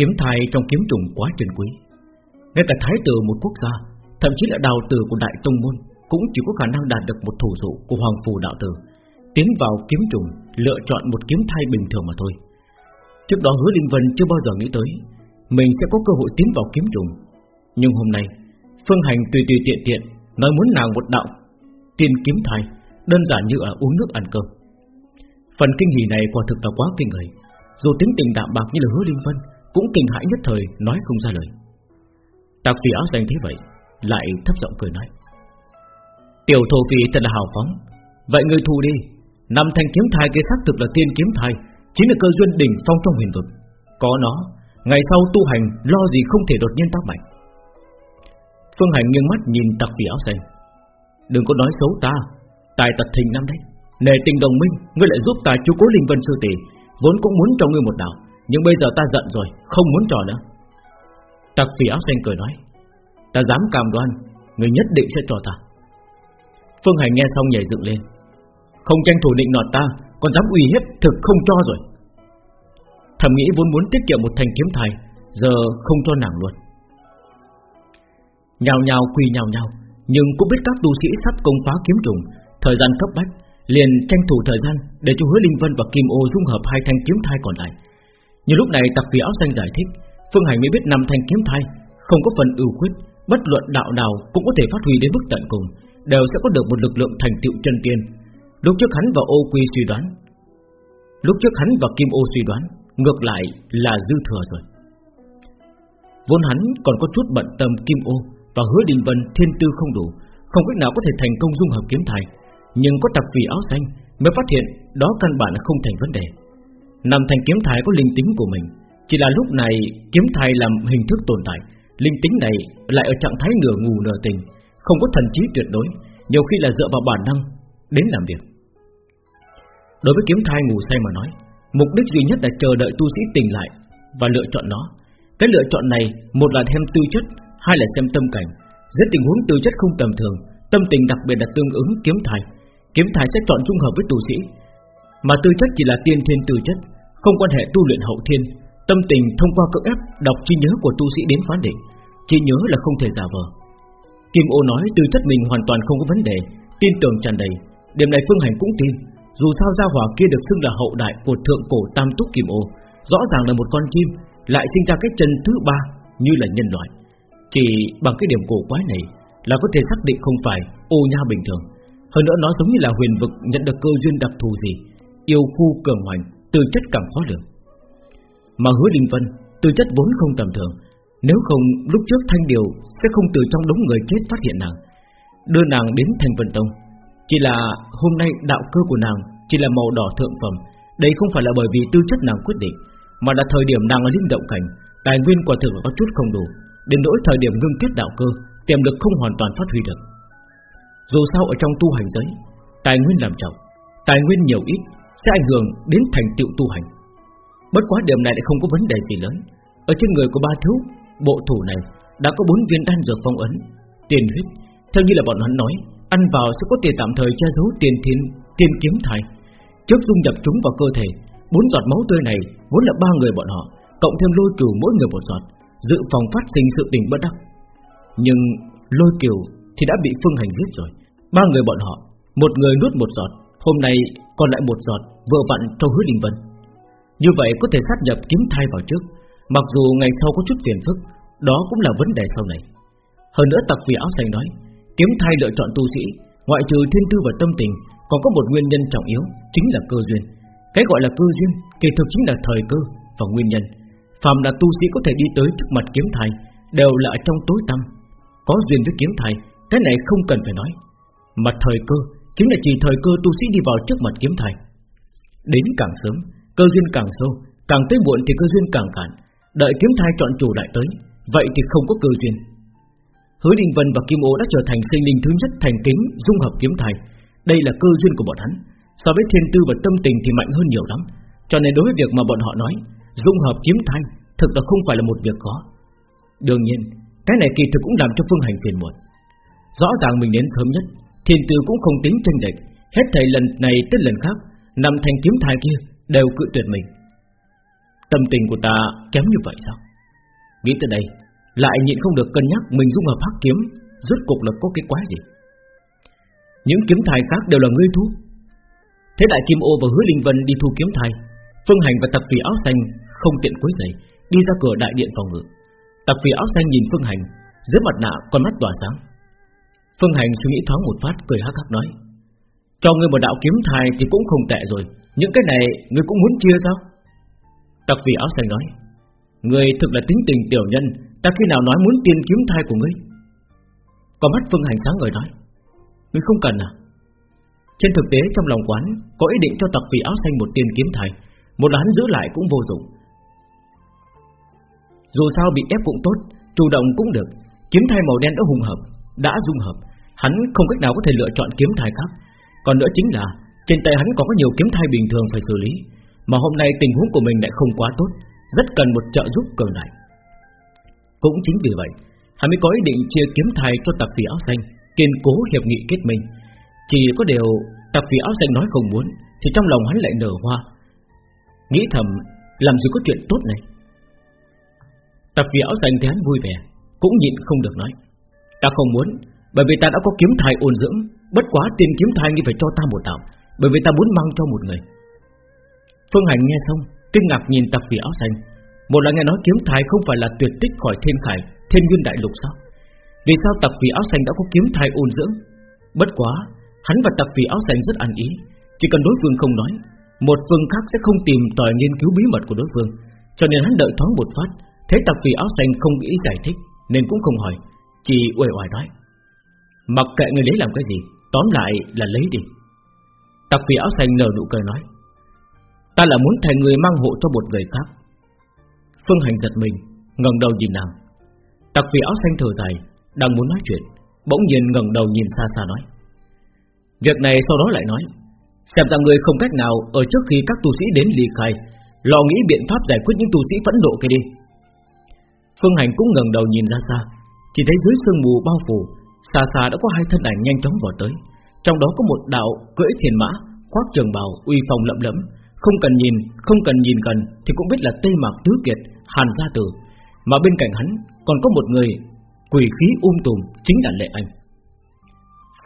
Kiếm thai trong kiếm trùng quá trân quý. Ngay cả thái tử một quốc gia, Thậm chí là đào tử của đại tông môn, Cũng chỉ có khả năng đạt được một thủ dụ của hoàng phù đạo tử, Tiến vào kiếm trùng, Lựa chọn một kiếm thai bình thường mà thôi. Trước đó hứa Linh Vân chưa bao giờ nghĩ tới, Mình sẽ có cơ hội tiến vào kiếm trùng. Nhưng hôm nay, Phương Hành tùy tùy tiện tiện Nói muốn nàng một đạo Tiên kiếm thai, Đơn giản như ở uống nước ăn cơm. Phần kinh hỉ này quả thực là quá kinh người. Dù tính tình đạm bạc như là hứa Linh Vân cũng kinh hãi nhất thời, nói không ra lời. Tạc phỉ áo xanh thế vậy, Lại thấp giọng cười nói. Tiểu thổ phi thật là hào phóng. Vậy ngươi thu đi. Năm thanh kiếm thai kia xác thực là tiên kiếm thai, Chính là cơ duyên đỉnh phong trong huyền vực. Có nó, Ngày sau tu hành, lo gì không thể đột nhiên tác mạnh. Phương Hành nghiêng mắt nhìn tặc phỉ áo xanh Đừng có nói xấu ta, Tài tật thình năm đấy. Nề tình đồng minh, Ngươi lại giúp ta chú cố Linh Vân Sư Tỷ, Vốn cũng muốn cho ngươi một đạo nhưng bây giờ ta giận rồi, Không muốn trò nữa. Tặc phỉ áo xanh cười nói, Ta dám cam đoan, Người nhất định sẽ cho ta. Phương Hành nghe xong nhảy dựng lên, Không tranh thủ định nọt ta, Còn dám uy hiếp thực không cho rồi. Thầm nghĩ vốn muốn tiết kiệm một thành kiếm thai, Giờ không cho nàng luôn. Nhào nhào quỳ nhào nhào, Nhưng cũng biết các tu sĩ sắp công phá kiếm trùng, Thời gian cấp bách, Liền tranh thủ thời gian Để cho hứa Linh Vân và Kim Ô dung hợp hai thanh kiếm thai còn lại. Nhưng lúc này tặc vì áo xanh giải thích, Phương Hành mới biết năm thanh kiếm thai, Không có phần ưu khuyết, Bất luận đạo nào cũng có thể phát huy đến mức tận cùng, Đều sẽ có được một lực lượng thành tựu chân tiên. Lúc trước hắn và ô quy suy đoán, Lúc trước hắn và Kim ô suy đoán, Ngược lại là dư thừa rồi. Vốn hắn còn có chút bận tâm Kim ô Và hứa Đình Vân, thiên tư không đủ, Không cách nào có thể thành công dung hợp kiếm thai, Nhưng có tặc vì áo xanh Mới phát hiện đó căn bản là không thành vấn đề. Nằm thành kiếm thái có linh tính của mình. Chỉ là lúc này, kiếm thái làm hình thức tồn tại. Linh tính này lại ở trạng thái nửa ngủ nửa tình Không có thần trí tuyệt đối, Nhiều khi là dựa vào bản năng Đến làm việc. Đối với kiếm thai ngủ say mà nói, Mục đích duy nhất là chờ đợi tu sĩ tỉnh lại Và lựa chọn nó. Cái lựa chọn này, Một là thêm tư chất, Hai là xem tâm cảnh. Dưới tình huống tư chất không tầm thường, Tâm tình đặc biệt là tương ứng kiếm thai. Kiếm thai sẽ chọn trung hợp với tu sĩ, Mà tư chất chỉ là tiên thiên tư chất. Không quan hệ tu luyện hậu thiên, Tâm tình thông qua cưỡng ép đọc trí nhớ của tu sĩ đến phán định Trí nhớ là không thể giả vờ. Kim ô nói tư chất mình hoàn toàn không có vấn đề, Tin tưởng tràn đầy. Điểm này Phương Hành cũng tin, Dù sao gia hỏa kia được xưng là hậu đại của thượng cổ tam túc Kim ô, Rõ ràng là một con chim, Lại sinh ra cái chân thứ ba như là nhân loại. Chỉ bằng cái điểm cổ quái này Là có thể xác định không phải ô nha bình thường. Hơn nữa nó giống như là huyền vực Nhận được cơ duyên đặc thù gì, Yêu khu cường hoành. Tư chất càng khó lường. Mà hứa Linh Vân, Tư chất vốn không tầm thường. Nếu không, lúc trước Thanh Điều Sẽ không từ trong đống người chết phát hiện nàng. Đưa nàng đến Thành Vân Tông. Chỉ là hôm nay đạo cơ của nàng Chỉ là màu đỏ thượng phẩm. Đây không phải là bởi vì tư chất nàng quyết định, Mà là thời điểm nàng ở linh động cảnh, Tài nguyên quả thực có chút không đủ. Đến nỗi thời điểm ngưng kết đạo cơ, Tiềm lực không hoàn toàn phát huy được. Dù sao ở trong tu hành giới, Tài nguyên làm trọng, Tài nguyên nhiều ít sẽ ảnh hưởng đến thành tựu tu hành. Bất quá điểm này lại không có vấn đề gì lớn. Ở trên người của ba thiếu, Bộ thủ này đã có bốn viên đan dược phong ấn, Tiền huyết. Theo như là bọn hắn nói, Ăn vào sẽ có thể tạm thời che giấu tiền thiên tiên kiếm thai. Trước dung nhập chúng vào cơ thể, Bốn giọt máu tươi này vốn là ba người bọn họ, Cộng thêm lôi cửu mỗi người một giọt, Dự phòng phát sinh sự tình bất đắc. Nhưng lôi cửu thì đã bị phương hành giết rồi. Ba người bọn họ, Một người nuốt một giọt Hôm nay còn lại một giọt vừa vặn cho hứa đình vân. Như vậy có thể sát nhập kiếm thai vào trước, Mặc dù ngày sau có chút phiền phức, Đó cũng là vấn đề sau này. Hơn nữa tặc vì áo xanh nói, Kiếm thai lựa chọn tu sĩ, Ngoại trừ thiên tư và tâm tình, Còn có một nguyên nhân trọng yếu, Chính là cơ duyên. Cái gọi là cơ duyên, Kỳ thực chính là thời cơ và nguyên nhân. Phạm là tu sĩ có thể đi tới trước mặt kiếm thai, Đều là ở trong tối tăm. Có duyên với kiếm thai, Cái này không cần phải nói. Mà thời cơ Chính là chỉ thời cơ tu sĩ đi vào trước mặt kiếm thành. Đến càng sớm, Cơ duyên càng sâu, Càng tới muộn thì cơ duyên càng cạn. Đợi kiếm thai chọn chủ lại tới, Vậy thì không có cơ duyên. Hứa Đình Vân và Kim Ô đã trở thành sinh linh thứ nhất thành kính dung hợp kiếm thai. Đây là cơ duyên của bọn hắn. So với thiên tư và tâm tình thì mạnh hơn nhiều lắm. Cho nên đối với việc mà bọn họ nói, Dung hợp kiếm thai Thực là không phải là một việc khó. Đương nhiên, Cái này kỳ thực cũng làm cho Phương Hành phiền muộn. Rõ ràng mình đến sớm nhất Thiên tư cũng không tính tranh lệch. Hết thầy lần này tới lần khác Nằm thành kiếm thai kia đều cự tuyệt mình. Tâm tình của ta kém như vậy sao? Nghĩ tới đây, Lại nhịn không được cân nhắc mình dung hợp hắc kiếm, Rốt cục là có cái quái gì? Những kiếm thai khác đều là ngươi thu. Thế đại Kim Ô và Hứa Linh Vân đi thu kiếm thai, Phương Hành và tập Phi áo xanh Không tiện quấy giày Đi ra cửa đại điện phòng ngự. Tập Phi áo xanh nhìn Phương Hành, Dưới mặt nạ con mắt tỏa sáng. Phương Hành suy nghĩ thoáng một phát, cười hắc hắc nói, Cho ngươi một đạo kiếm thai thì cũng không tệ rồi. Những cái này ngươi cũng muốn chia sao? Tặc phỉ áo xanh nói, Ngươi thực là tính tình tiểu nhân, Ta khi nào nói muốn tiên kiếm thai của ngươi? Có mắt Phương Hành sáng ngời nói, Ngươi không cần à? Trên thực tế trong lòng quán Có ý định cho Tặc phỉ áo xanh một tiên kiếm thai, Một là hắn giữ lại cũng vô dụng. Dù sao bị ép cũng tốt, Chủ động cũng được. Kiếm thai màu đen đã hùng hợp, Đã dung hợp. Hắn không cách nào có thể lựa chọn kiếm thai khác. Còn nữa chính là, Trên tay hắn còn có nhiều kiếm thai bình thường phải xử lý. Mà hôm nay tình huống của mình lại không quá tốt, Rất cần một trợ giúp cường đại Cũng chính vì vậy, Hắn mới có ý định chia kiếm thai cho tạp phỉ áo xanh, Kiên cố hiệp nghị kết minh. Chỉ có điều tạp phỉ áo xanh nói không muốn, Thì trong lòng hắn lại nở hoa. Nghĩ thầm, Làm gì có chuyện tốt này? Tạp phỉ áo xanh thì hắn vui vẻ, Cũng nhịn không được nói, Ta không muốn bởi vì ta đã có kiếm thai ôn dưỡng, Bất quá tiền kiếm thai như phải cho ta một đạo, Bởi vì ta muốn mang cho một người. Phương Hành nghe xong, Kinh ngạc nhìn tạp vị áo xanh. Một là nghe nói kiếm thai không phải là tuyệt tích khỏi thiên khải, Thiên nguyên đại lục sao? Vì sao tạp vị áo xanh đã có kiếm thai ôn dưỡng? Bất quá, Hắn và tạp vị áo xanh rất ăn ý, Chỉ cần đối phương không nói, Một phương khác sẽ không tìm tòi nghiên cứu bí mật của đối phương. Cho nên hắn đợi thoáng một phát, Thấy tạp vị áo xanh không nghĩ giải thích, Nên cũng không hỏi, chỉ uể oải nói. Mặc kệ người lấy làm cái gì, Tóm lại là lấy đi. Tặc phi áo xanh nở nụ cười nói, Ta là muốn thành người mang hộ cho một người khác. Phương Hành giật mình, ngẩng đầu nhìn nàng. Tặc phi áo xanh thở dài, Đang muốn nói chuyện, Bỗng nhiên ngẩng đầu nhìn xa xa nói, Việc này sau đó lại nói, Xem ra người không cách nào Ở trước khi các tu sĩ đến ly khai, Lo nghĩ biện pháp giải quyết những tu sĩ phẫn nộ kia đi. Phương Hành cũng ngẩng đầu nhìn ra xa, chỉ thấy dưới sương mù bao phủ Xa xa đã có hai thân ảnh nhanh chóng vào tới. Trong đó có một đạo cưỡi thiền mã Khoác trường bào uy phong lẫm lẫm. Không cần nhìn, không cần nhìn gần Thì cũng biết là Tây Mạc Tứ Kiệt, Hàn Gia Tử. Mà bên cạnh hắn còn có một người Quỷ khí um tùm Chính là Lệ Anh.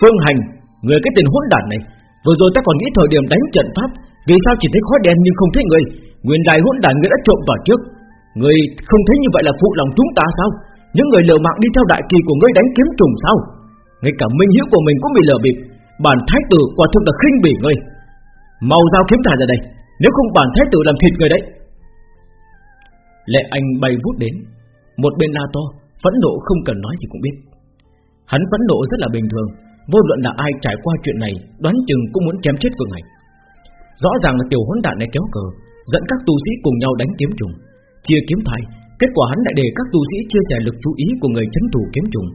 Phương Hành, người cái tên hỗn đản này Vừa rồi ta còn nghĩ thời điểm đánh trận pháp Vì sao chỉ thấy khói đen nhưng không thấy người? Nguyên đài hỗn đản người đã trộm vào trước. Người không thấy như vậy là phụ lòng chúng ta sao? Những người lừa mạng đi theo đại kỳ của ngươi đánh kiếm trùng sao? Ngay cả minh hiếu của mình cũng bị lừa bịp. Bản thái tử quả thực là khinh bỉ ngươi. Mau giao kiếm thải ra đây. Nếu không bản thái tử làm thịt người đấy. Lệ anh bay vút đến. Một bên na to, Phẫn nộ không cần nói thì cũng biết. Hắn phẫn nộ rất là bình thường. Vô luận là ai trải qua chuyện này, Đoán chừng cũng muốn chém chết Vương Hành. Rõ ràng là tiểu hỗn đạn này kéo cờ, Dẫn các tu sĩ cùng nhau đánh kiếm trùng. Chia kiếm thai Kết quả hắn lại để các tu sĩ chia sẻ lực chú ý của người chấn thủ kiếm trùng.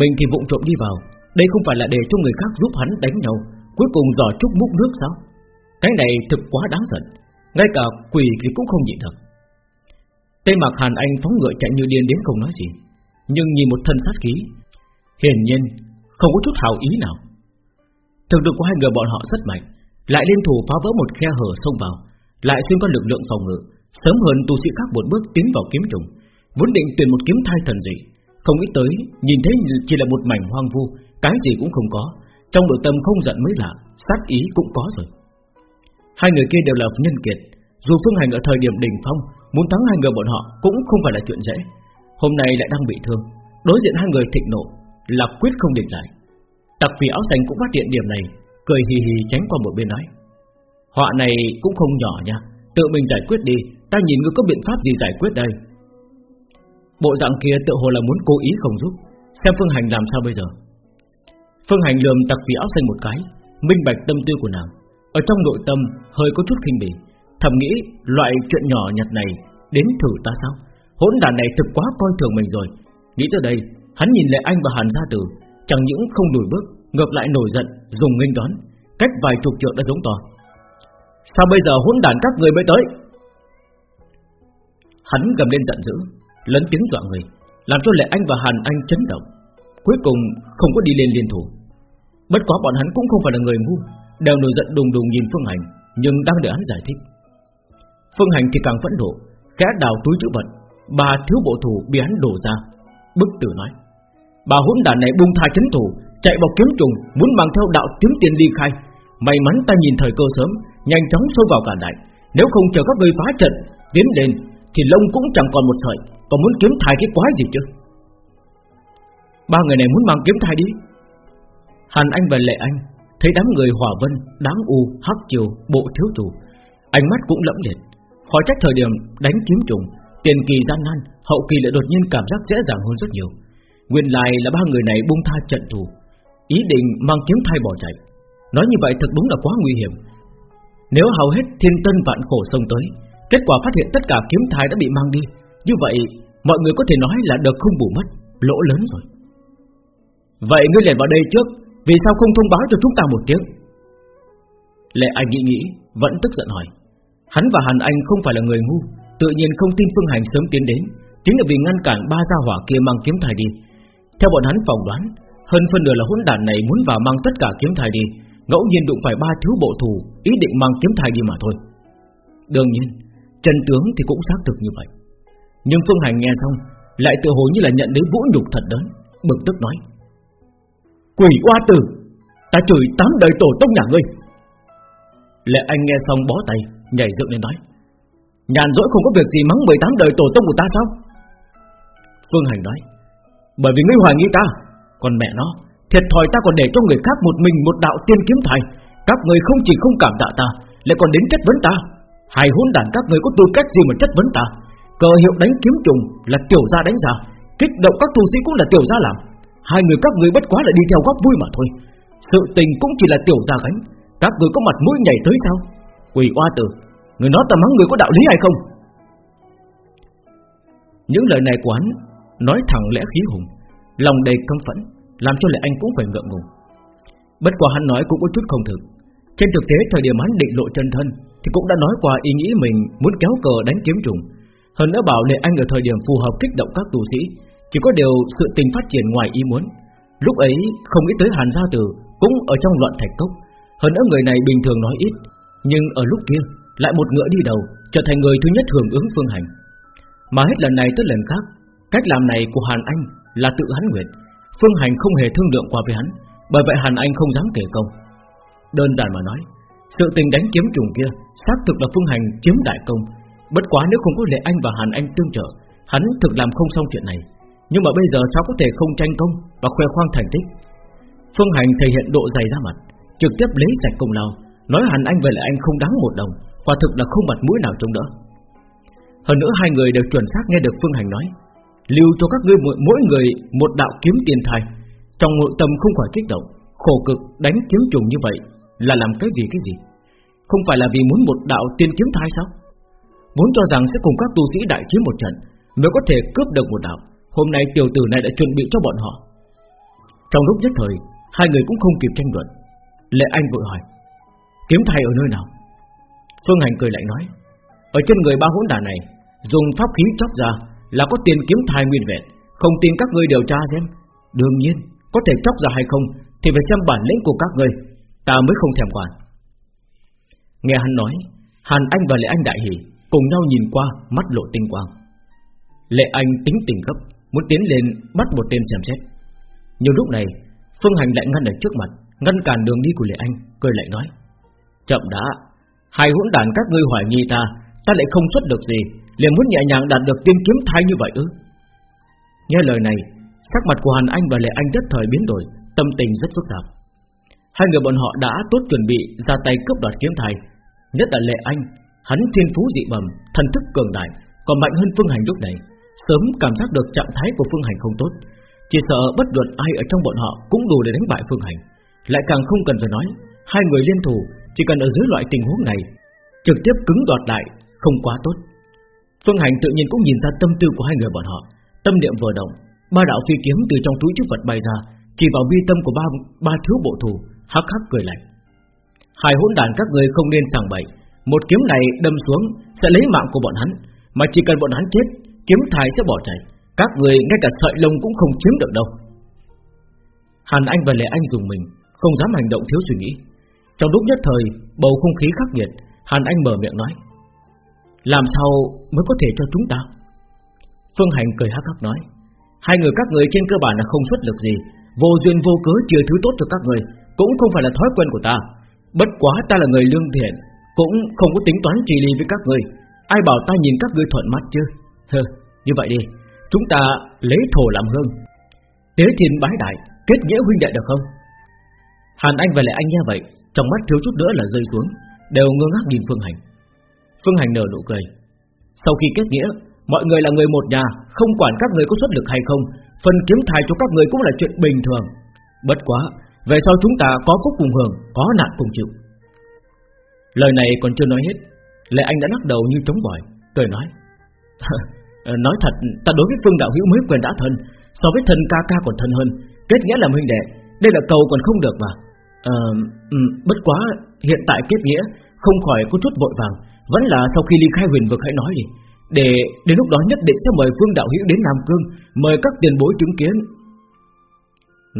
Mình thì vụng trộm đi vào. Đây không phải là để cho người khác giúp hắn đánh nhau. Cuối cùng dò chút múc nước sao? Cái này thực quá đáng giận. Ngay cả quỷ thì cũng không nhịn được. Tây Mạc Hàn Anh phóng ngựa chạy như điên đến không nói gì. Nhưng nhìn một thân sát khí. Hiển nhiên, Không có chút hào ý nào. Thực lực của hai người bọn họ rất mạnh. Lại liên thủ phá vỡ một khe hở xông vào. Lại xuyên qua lực lượng phòng ngự. Sớm hơn tu sĩ khác một bước tiến vào kiếm trùng, Vốn định tuyển một kiếm thai thần dị. Không nghĩ tới, Nhìn thấy chỉ là một mảnh hoang vu, Cái gì cũng không có. Trong nội tâm không giận mới lạ, Sát ý cũng có rồi. Hai người kia đều là nhân kiệt. Dù Phương Hành ở thời điểm đỉnh phong, Muốn thắng hai người bọn họ cũng không phải là chuyện dễ. Hôm nay lại đang bị thương. Đối diện hai người thịnh nộ, Là quyết không địch lại. Tặc vì áo xanh cũng phát hiện điểm này, Cười hì hì tránh qua một bên nói. Họa này cũng không nhỏ nha, Tự mình giải quyết đi Ta nhìn ngươi có biện pháp gì giải quyết đây? Bộ dạng kia tự hồ là muốn cố ý không giúp. Xem Phương Hành làm sao bây giờ? Phương Hành lườm tặc vì áo xanh một cái, Minh bạch tâm tư của nàng. Ở trong nội tâm, hơi có chút khinh bỉ. Thầm nghĩ, loại chuyện nhỏ nhặt này Đến thử ta sao? Hỗn đàn này thực quá coi thường mình rồi. Nghĩ tới đây, Hắn nhìn lại anh và Hàn gia tử, Chẳng những không đuổi bước, Ngược lại nổi giận, Dùng nghênh đón. Cách vài chục trượng đã giống to. Sao bây giờ hỗn đàn các người mới tới? Hắn gầm lên giận dữ, Lớn tiếng dọa người, Làm cho Lệ Anh và Hàn Anh chấn động. Cuối cùng không có đi lên liên thủ. Bất quá bọn hắn cũng không phải là người ngu, Đều nổi giận đùng đùng nhìn Phương Hành, Nhưng đang đợi hắn giải thích. Phương Hành thì càng phẫn nộ, Khẽ đào túi chữ vật Ba thiếu bộ thủ bị hắn đổ ra, Bức tử nói. Bà hỗn đản này bung tha chấn thủ, Chạy vào kiếm trùng, Muốn mang theo đạo kiếm tiền đi khai. May mắn ta nhìn thời cơ sớm, Nhanh chóng xông vào cả đại, Nếu không chờ các người phá trận, Tiến lên thì lông cũng chẳng còn một sợi. Còn muốn kiếm thai cái quái gì chứ? Ba người này muốn mang kiếm thai đi. Hàn Anh và Lệ Anh Thấy đám người hòa vân, đáng u, hắc chiều, bộ thiếu chủ Ánh mắt cũng lẫm liệt. Khỏi trách thời điểm đánh kiếm trùng Tiền kỳ gian nan Hậu kỳ lại đột nhiên cảm giác dễ dàng hơn rất nhiều. Nguyên lai là ba người này buông tha trận thù Ý định mang kiếm thai bỏ chạy. Nói như vậy thật đúng là quá nguy hiểm. Nếu hầu hết thiên tân vạn khổ sông tới Kết quả phát hiện tất cả kiếm thai đã bị mang đi. Như vậy, mọi người có thể nói là được không bù mất, Lỗ lớn rồi. Vậy ngươi liền vào đây trước, Vì sao không thông báo cho chúng ta một tiếng? Lệ Anh nghĩ nghĩ, Vẫn tức giận hỏi. Hắn và Hàn Anh không phải là người ngu, Tự nhiên không tin Phương Hành sớm tiến đến, Chính là vì ngăn cản ba gia hỏa kia mang kiếm thai đi. Theo bọn hắn phỏng đoán, Hơn phân nửa là hỗn đản này muốn vào mang tất cả kiếm thai đi, Ngẫu nhiên đụng phải ba thứ bộ thù Ý định mang kiếm thai đi mà thôi. Đương nhiên Trần tướng thì cũng xác thực như vậy. Nhưng Phương Hành nghe xong, Lại tự hồ như là nhận đến vũ nhục thật đớn Bực tức nói, Quỷ oa tử, Ta chửi tám đời tổ tông nhà ngươi. Lệ Anh nghe xong bó tay, Nhảy dựng lên nói, Nhàn rỗi không có việc gì mắng 18 đời tổ tông của ta sao? Phương Hành nói, Bởi vì ngươi hoài nghi ta, Còn mẹ nó, Thiệt thòi ta còn để cho người khác một mình một đạo tiên kiếm thầy Các người không chỉ không cảm tạ ta, Lại còn đến chất vấn ta. Hai hôn đàn các người có tư cách gì mà chất vấn ta? Cờ hiệu đánh kiếm trùng là tiểu gia đánh ra Kích động các tu sĩ cũng là tiểu gia làm. Hai người các người bất quá là đi theo góp vui mà thôi. Sự tình cũng chỉ là tiểu gia gánh. Các người có mặt mũi nhảy tới sao? Quỷ oa tử, Người nói ta mắng người có đạo lý hay không? Những lời này của hắn Nói thẳng lẽ khí hùng, Lòng đầy căm phẫn, Làm cho lệ anh cũng phải ngượng ngùng. Bất quá hắn nói cũng có chút không thực. Trên thực tế, thời điểm hắn định lộ chân thân thì cũng đã nói qua ý nghĩ mình Muốn kéo cờ đánh kiếm trùng. Hơn nữa bảo lệ anh ở thời điểm phù hợp kích động các tù sĩ, Chỉ có điều sự tình phát triển ngoài ý muốn. Lúc ấy, không nghĩ tới Hàn Gia Tử Cũng ở trong loạn thạch cốc. Hơn nữa người này bình thường nói ít, Nhưng ở lúc kia lại một ngựa đi đầu, Trở thành người thứ nhất hưởng ứng phương hành. Mà hết lần này tới lần khác, Cách làm này của Hàn Anh là tự hắn nguyện Phương hành không hề thương lượng qua với hắn, Bởi vậy Hàn Anh không dám kể công Đơn giản mà nói sự tình đánh kiếm trùng kia Xác thực là Phương hành chiếm đại công. Bất quá nếu không có Lệ Anh và Hàn Anh tương trợ, Hắn thực làm không xong chuyện này. Nhưng mà bây giờ sao có thể không tranh công Và khoe khoang thành tích? Phương hành thể hiện độ dày ra mặt, Trực tiếp lấy sạch công lao, Nói Hàn Anh về Lệ Anh không đáng một đồng, Quả thực là không mặt mũi nào chống đỡ. Hơn nữa hai người đều chuẩn xác nghe được Phương Hành nói, Lưu cho các ngươi mỗi người một đạo kiếm tiền thai, Trong nội tâm không khỏi kích động, Khổ cực đánh kiếm trùng như vậy. Là làm cái gì cái gì? Không phải là vì muốn một đạo tiên kiếm thai sao? Vốn cho rằng sẽ cùng các tu sĩ đại chiến một trận Mới có thể cướp được một đạo. Hôm nay tiểu tử này đã chuẩn bị cho bọn họ. Trong lúc nhất thời, Hai người cũng không kịp tranh luận. Lệ Anh vội hỏi, Kiếm thai ở nơi nào? Phương Hành cười lại nói, Ở trên người ba hỗn đà này, Dùng pháp khí chóc ra là có tiền kiếm thai nguyên vẹn. Không tin các ngươi điều tra xem. Đương nhiên, có thể chóc ra hay không Thì phải xem bản lĩnh của các ngươi. Ta mới không thèm quản. Nghe hắn nói, Hàn Anh và Lệ Anh đại hỉ Cùng nhau nhìn qua mắt lộ tinh quang. Lệ Anh tính tình gấp, Muốn tiến lên bắt một tên xem xét. Nhưng lúc này, Phương Hành lại ngăn ở trước mặt, Ngăn cản đường đi của Lệ Anh, Cười lại nói, Chậm đã, Hai hỗn đàn các ngươi hoài nghi ta Ta lại không xuất được gì, liền muốn nhẹ nhàng đạt được tiên kiếm thai như vậy ư? Nghe lời này, Sắc mặt của Hàn Anh và Lệ Anh rất thời biến đổi, Tâm tình rất phức tạp. Hai người bọn họ đã tốt chuẩn bị, ra tay cướp đoạt kiếm thai. Nhất là Lệ Anh, Hắn thiên phú dị bẩm, Thần thức cường đại, Còn mạnh hơn Phương Hành lúc này. Sớm cảm giác được trạng thái của Phương Hành không tốt, Chỉ sợ bất luận ai ở trong bọn họ Cũng đủ để đánh bại Phương Hành. Lại càng không cần phải nói, Hai người liên thủ, chỉ cần ở dưới loại tình huống này, Trực tiếp cứng đoạt lại, Không quá tốt. Phương Hành tự nhiên cũng nhìn ra tâm tư của hai người bọn họ. Tâm niệm vừa động, Ba đạo phi kiếm từ trong túi chứa vật bay ra, Chỉ vào bi tâm của ba ba thiếu bộ thủ. Hắc hắc cười lạnh. Hai hỗn đàn các người không nên sàng bậy. Một kiếm này đâm xuống Sẽ lấy mạng của bọn hắn. Mà chỉ cần bọn hắn chết, Kiếm thai sẽ bỏ chạy. Các người ngay cả sợi lông cũng không chiếm được đâu. Hàn Anh và Lệ Anh dùng mình, Không dám hành động thiếu suy nghĩ. Trong lúc nhất thời, Bầu không khí khắc nghiệt, Hàn Anh mở miệng nói, Làm sao mới có thể cho chúng ta? Phương Hành cười hắc hắc nói, Hai người các người trên cơ bản là không xuất lực gì. Vô duyên vô cớ chia thứ tốt cho các người cũng không phải là thói quen của ta. Bất quá ta là người lương thiện Cũng không có tính toán trì ly với các người Ai bảo ta nhìn các ngươi thuận mắt chứ? Hừ, như vậy đi Chúng ta lấy thổ làm hương. Tế thiên bái đại Kết nghĩa huynh đệ được không? Hàn Anh và Lệ Anh nghe vậy Trong mắt thiếu chút nữa là rơi xuống Đều ngơ ngác nhìn Phương Hành. Phương Hành nở nụ cười. Sau khi kết nghĩa Mọi người là người một nhà Không quản các người có xuất lực hay không Phần kiếm thai cho các người cũng là chuyện bình thường. Bất quá về sau chúng ta có phúc cùng hưởng Có nạn cùng chịu. Lời này còn chưa nói hết Lệ Anh đã lắc đầu như trống bỏi Cười nói. Nói thật ta đối với Phương Đạo Hữu mới quyền đã thân So với thân ca ca còn thân hơn Kết nghĩa làm huynh đệ Đây là cầu còn không được mà. À, Bất quá hiện tại kết nghĩa Không khỏi có chút vội vàng Vẫn là sau khi ly khai huyền vực hãy nói đi. Để đến lúc đó nhất định sẽ mời Phương Đạo Hữu đến Nam Cương Mời các tiền bối chứng kiến.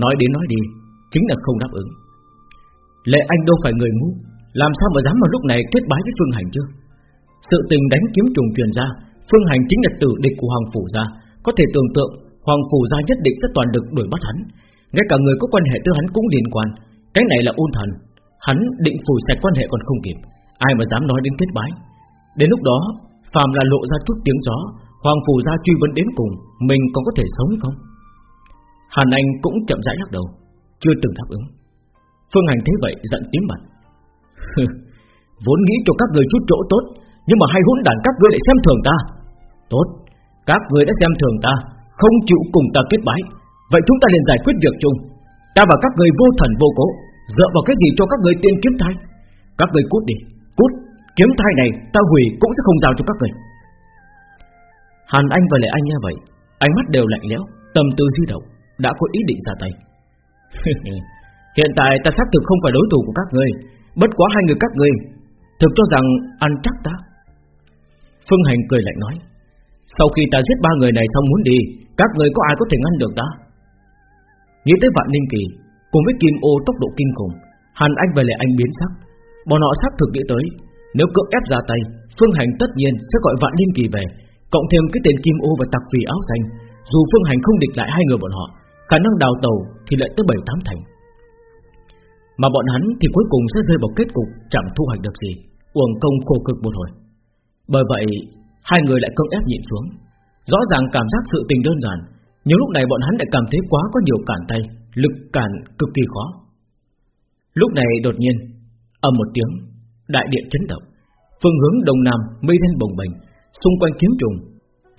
Nói đến nói đi Chính là không đáp ứng. Lệ Anh đâu phải người ngu, Làm sao mà dám vào lúc này kết bái với Phương Hành chứ? Sự tình đánh kiếm trùng truyền ra, Phương Hành chính là tử địch của Hoàng Phủ gia. Có thể tưởng tượng, Hoàng Phủ gia nhất định sẽ toàn lực đuổi bắt hắn. Ngay cả người có quan hệ tới hắn cũng liên quan. Cái này là ôn thần. Hắn định phủi sạch quan hệ còn không kịp. Ai mà dám nói đến kết bái? Đến lúc đó, Phàm là lộ ra chút tiếng gió, Hoàng Phủ gia truy vấn đến cùng, Mình còn có thể sống không? Hàn Anh cũng chậm rãi lắc đầu. Chưa từng đáp ứng. Phương Hành thấy vậy, giận tím mặt. Vốn nghĩ cho các người chút chỗ tốt, Nhưng mà hay hỗn đản các ngươi lại xem thường ta. Tốt, Các người đã xem thường ta, Không chịu cùng ta kết bái. Vậy chúng ta liền giải quyết việc chung. Ta và các người vô thần vô cố Dựa vào cái gì cho các người tiên kiếm thai? Các người cút đi, Cút. Kiếm thai này, ta hủy cũng sẽ không giao cho các người. Hàn Anh và Lệ Anh nghe vậy, Ánh mắt đều lạnh lẽo, Tâm tư di động, Đã có ý định ra tay. Ừ. Hiện tại ta xác thực không phải đối thủ của các ngươi, Bất quá hai người các ngươi Thực cho rằng ăn chắc ta. Phương Hành cười lạnh nói, Sau khi ta giết ba người này xong muốn đi, Các người có ai có thể ngăn được ta? Nghĩ tới vạn ninh kỳ, Cùng với kim ô tốc độ kinh khủng, Hàn Anh và Lệ Anh biến sắc. Bọn họ xác thực nghĩ tới, Nếu cưỡng ép ra tay, Phương Hành tất nhiên sẽ gọi vạn ninh kỳ về, Cộng thêm cái tên kim ô và tặc phì áo xanh. Dù Phương Hành không địch lại hai người bọn họ Khả năng đào tàu thì lại tới bảy tám thành. Mà bọn hắn thì cuối cùng sẽ rơi vào kết cục Chẳng thu hoạch được gì, Uổng công khổ cực một hồi. Bởi vậy, hai người lại cưỡng ép nhịn xuống. Rõ ràng cảm giác sự tình đơn giản, Nhưng lúc này bọn hắn lại cảm thấy quá có nhiều cản tay, Lực cản cực kỳ khó. Lúc này đột nhiên, ầm một tiếng, Đại điện chấn động. Phương hướng đông nam mây đen bồng bềnh, Xung quanh kiếm trùng,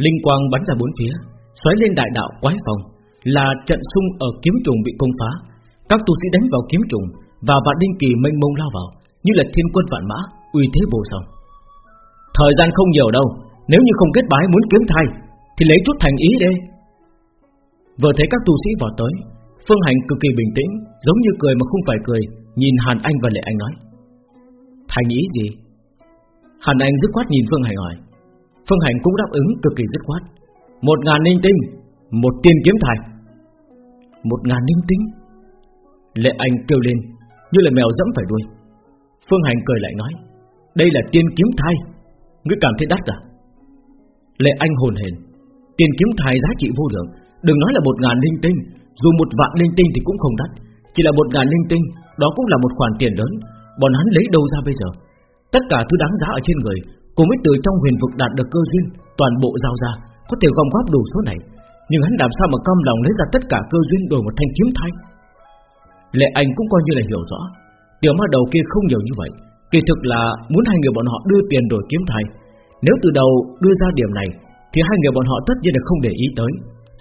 Linh quang bắn ra bốn phía, Xoáy lên đại đạo quái phòng là trận xung ở kiếm trùng bị công phá. Các tu sĩ đánh vào kiếm trùng Và vạn đinh kỳ mênh mông lao vào, Như là thiên quân vạn mã, uy thế vô song. Thời gian không nhiều đâu, Nếu như không kết bái muốn kiếm thai, Thì lấy chút thành ý đi. Vừa thấy các tu sĩ vào tới, Phương Hành cực kỳ bình tĩnh, Giống như cười mà không phải cười, Nhìn Hàn Anh và Lệ Anh nói. Thành ý gì? Hàn Anh dứt khoát nhìn Phương Hành hỏi. Phương Hành cũng đáp ứng cực kỳ dứt khoát. Một ngàn linh tinh một tiên kiếm thai Một ngàn linh tinh Lệ Anh kêu lên, Như là mèo dẫm phải đuôi. Phương Hành cười lại nói, Đây là tiên kiếm thai. Ngươi cảm thấy đắt à? Lệ Anh hồn hển, Tiên kiếm thai giá trị vô lượng. Đừng nói là một ngàn linh tinh, Dù một vạn linh tinh thì cũng không đắt. Chỉ là một ngàn linh tinh, Đó cũng là một khoản tiền lớn. Bọn hắn lấy đâu ra bây giờ? Tất cả thứ đáng giá ở trên người, Cùng với từ trong huyền vực đạt được cơ duyên, Toàn bộ giao ra, Có thể gom góp đủ số này. Nhưng hắn làm sao mà cam lòng lấy ra tất cả cơ duyên đổi một thanh kiếm thay? Lệ Anh cũng coi như là hiểu rõ. Tiểu ma đầu kia không nhiều như vậy. Kỳ thực là muốn hai người bọn họ đưa tiền đổi kiếm thay. Nếu từ đầu đưa ra điểm này, Thì hai người bọn họ tất nhiên là không để ý tới.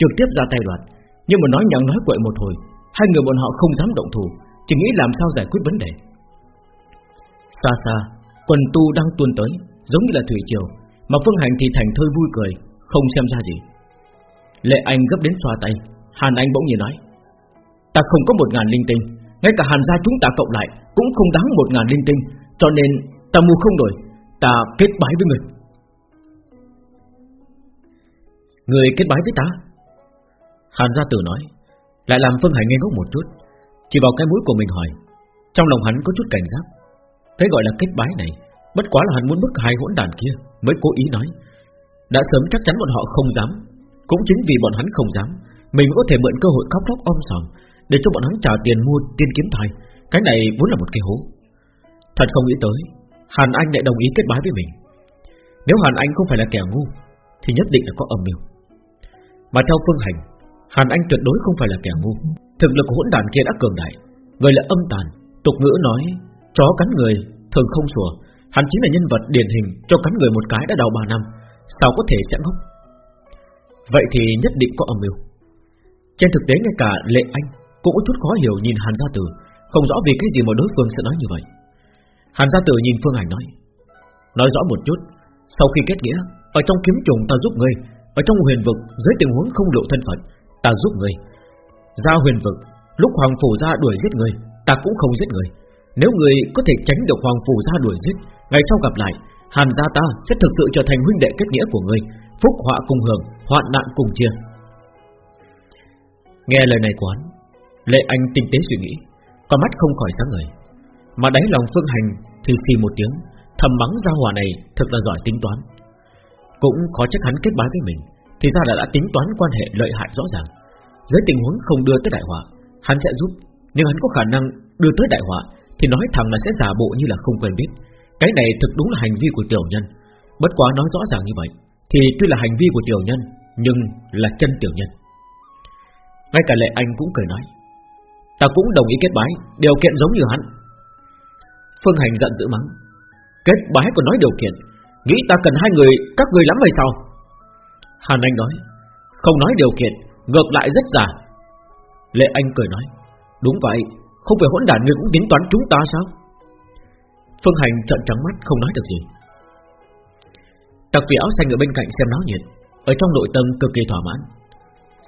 Trực tiếp ra tay đoạt Nhưng mà nói nhặng nói quậy một hồi, Hai người bọn họ không dám động thủ, Chỉ nghĩ làm sao giải quyết vấn đề. Xa xa, Quần tu đang tuôn tới, Giống như là thủy triều, Mà Phương Hành thì thành thơi vui cười, Không xem ra gì. Lệ Anh gấp đến xoa tay. Hàn Anh bỗng nhiên nói, Ta không có một ngàn linh tinh, Ngay cả Hàn gia chúng ta cộng lại Cũng không đáng một ngàn linh tinh, Cho nên ta mua không đổi, Ta kết bái với người. Người kết bái với ta? Hàn gia tử nói, Lại làm Phương hải nghe ngốc một chút, Chỉ vào cái mũi của mình hỏi, Trong lòng hắn có chút cảnh giác. Cái gọi là kết bái này, Bất quá là hắn muốn bức hai hỗn đàn kia, Mới cố ý nói, Đã sớm chắc chắn bọn họ không dám cũng chính vì bọn hắn không dám, Mình có thể mượn cơ hội khóc lóc om sòm Để cho bọn hắn trả tiền mua tiên kiếm thai. Cái này vốn là một cái hố. Thật không nghĩ tới, Hàn Anh lại đồng ý kết bái với mình. Nếu Hàn Anh không phải là kẻ ngu, Thì nhất định là có âm mưu. Mà theo phương hành, Hàn Anh tuyệt đối không phải là kẻ ngu. Thực lực của hỗn đàn kia đã cường đại, Người là âm tàn, Tục ngữ nói, Chó cắn người thường không sủa. Hắn chính là nhân vật điển hình cho cắn người một cái đã đầu 3 năm. Sao có thể sẽ ngốc? Vậy thì nhất định có âm mưu. Trên thực tế ngay cả Lệ Anh Cũng có chút khó hiểu nhìn Hàn Gia Tử, Không rõ vì cái gì mà đối phương sẽ nói như vậy. Hàn Gia Tử nhìn Phương ảnh nói Nói rõ một chút, Sau khi kết nghĩa, Ở trong kiếm trùng ta giúp ngươi, Ở trong huyền vực dưới tình huống không lộ thân phận, Ta giúp ngươi. Ra huyền vực, Lúc Hoàng Phủ ra đuổi giết người Ta cũng không giết người Nếu người có thể tránh được Hoàng Phủ ra đuổi giết, Ngày sau gặp lại, Hàn gia ta sẽ thực sự trở thành huynh đệ kết nghĩa của ngươi. Phúc họa cùng hưởng, Hoạn nạn cùng chia. Nghe lời này của hắn Lệ Anh tinh tế suy nghĩ, Con mắt không khỏi sáng ngời. Mà đáy lòng Phương Hành, thì khi một tiếng, Thầm mắng gia hòa này thật là giỏi tính toán. Cũng khó trách hắn kết bái với mình, Thì ra là đã tính toán quan hệ lợi hại rõ ràng. Dưới tình huống không đưa tới đại họa, Hắn sẽ giúp, Nhưng hắn có khả năng đưa tới đại họa, Thì nói thẳng là sẽ giả bộ như là không quen biết. Cái này thực đúng là hành vi của tiểu nhân, Bất quá nói rõ ràng như vậy. Thì tuy là hành vi của tiểu nhân, Nhưng là chân tiểu nhân. Ngay cả lệ anh cũng cười nói, Ta cũng đồng ý kết bái, Điều kiện giống như hắn. Phương Hành giận dữ mắng, Kết bái còn nói điều kiện, Nghĩ ta cần hai người, Các người lắm hay sao? Hàn Anh nói, Không nói điều kiện, Ngược lại rất giả Lệ Anh cười nói, Đúng vậy, Không phải hỗn đản người cũng tính toán chúng ta sao? Phương Hành trợn trắng mắt, không nói được gì. Tặc vị áo xanh ở bên cạnh xem náo nhiệt, Ở trong nội tâm cực kỳ thỏa mãn.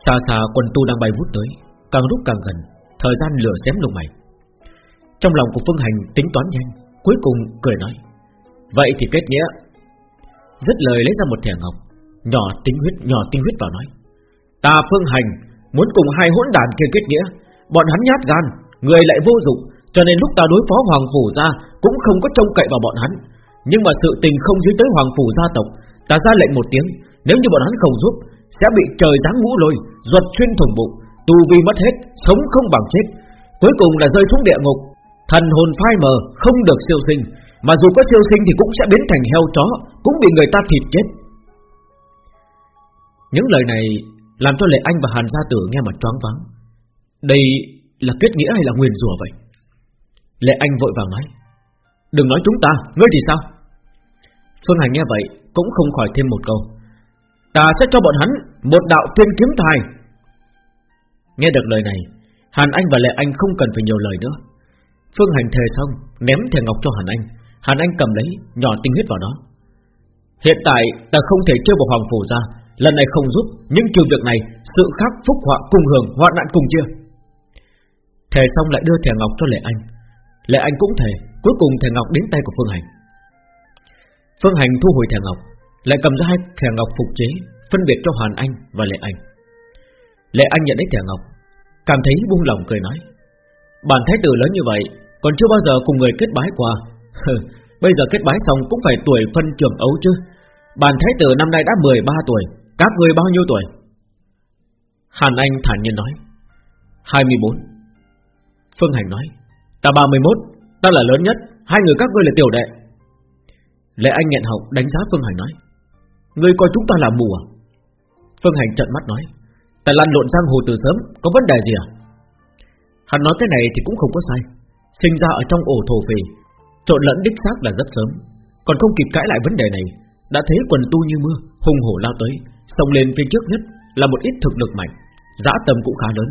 Xa xa quần tu đang bay vút tới, Càng lúc càng gần, Thời gian lửa xém lùng mày. Trong lòng của Phương Hành tính toán nhanh, Cuối cùng cười nói, Vậy thì kết nghĩa. Rất lời lấy ra một thẻ ngọc, Nhỏ tinh huyết, nhỏ tinh huyết vào nói, Ta Phương Hành Muốn cùng hai hỗn đàn kia kết nghĩa, Bọn hắn nhát gan, Người lại vô dụng, Cho nên lúc ta đối phó Hoàng Phủ ra Cũng không có trông cậy vào bọn hắn. Nhưng mà sự tình không dưới tới Hoàng Phủ gia tộc, Ta ra lệnh một tiếng, Nếu như bọn hắn không giúp, Sẽ bị trời giáng ngũ lôi, Ruột xuyên thủng bụng, tù vi mất hết, Sống không bằng chết. Cuối cùng là rơi xuống địa ngục, Thần hồn phai mờ, Không được siêu sinh, Mà dù có siêu sinh thì cũng sẽ biến thành heo chó, Cũng bị người ta thịt chết. Những lời này Làm cho Lệ Anh và Hàn Gia Tử nghe mặt choáng vắng Đây là kết nghĩa hay là nguyền rủa vậy? Lệ Anh vội vàng nói. Đừng nói chúng ta, ngươi thì sao? Phương Hành nghe vậy Cũng không khỏi thêm một câu. Ta sẽ cho bọn hắn một đạo tuyên kiếm thai. Nghe được lời này Hàn Anh và Lệ Anh không cần phải nhiều lời nữa. Phương Hành thề xong Ném thẻ ngọc cho Hàn Anh. Hàn Anh cầm lấy nhỏ tinh huyết vào đó. Hiện tại ta không thể chơi vào Hoàng Phủ ra Lần này không giúp Nhưng trừ việc này Sự khác phúc họa cùng hưởng Hoạn nạn cùng chia. Thề xong lại đưa thẻ ngọc cho Lệ Anh. Lệ Anh cũng thề, Cuối cùng thẻ ngọc đến tay của Phương Hành. Phương Hành thu hồi thẻ ngọc, Lại cầm ra hai thẻ ngọc phục chế, Phân biệt cho hoàn Anh và Lệ Anh. Lệ Anh nhận lấy thẻ ngọc, Cảm thấy buông lòng cười nói, Bản thái tử lớn như vậy, Còn chưa bao giờ cùng người kết bái qua. Bây giờ kết bái xong cũng phải tuổi phân trưởng ấu chứ. Bản thái tử năm nay đã 13 tuổi, Các người bao nhiêu tuổi? Hàn Anh thản nhiên nói 24 Phương Hành nói Ta 31 Ta là lớn nhất, Hai người các ngươi là tiểu đệ. Lệ Anh nghẹn họng đánh giá Phương Hành nói, Ngươi coi chúng ta là mù à? Phương Hành trận mắt nói, Ta lăn lộn giang hồ từ sớm, Có vấn đề gì à? Hắn nói cái này thì cũng không có sai, Sinh ra ở trong ổ thổ phì Trộn lẫn đích xác là rất sớm. Còn không kịp cãi lại vấn đề này, Đã thấy quần tu như mưa Hùng hổ lao tới, Xông lên phía trước nhất, là một ít thực lực mạnh, Giá tầm cũng khá lớn.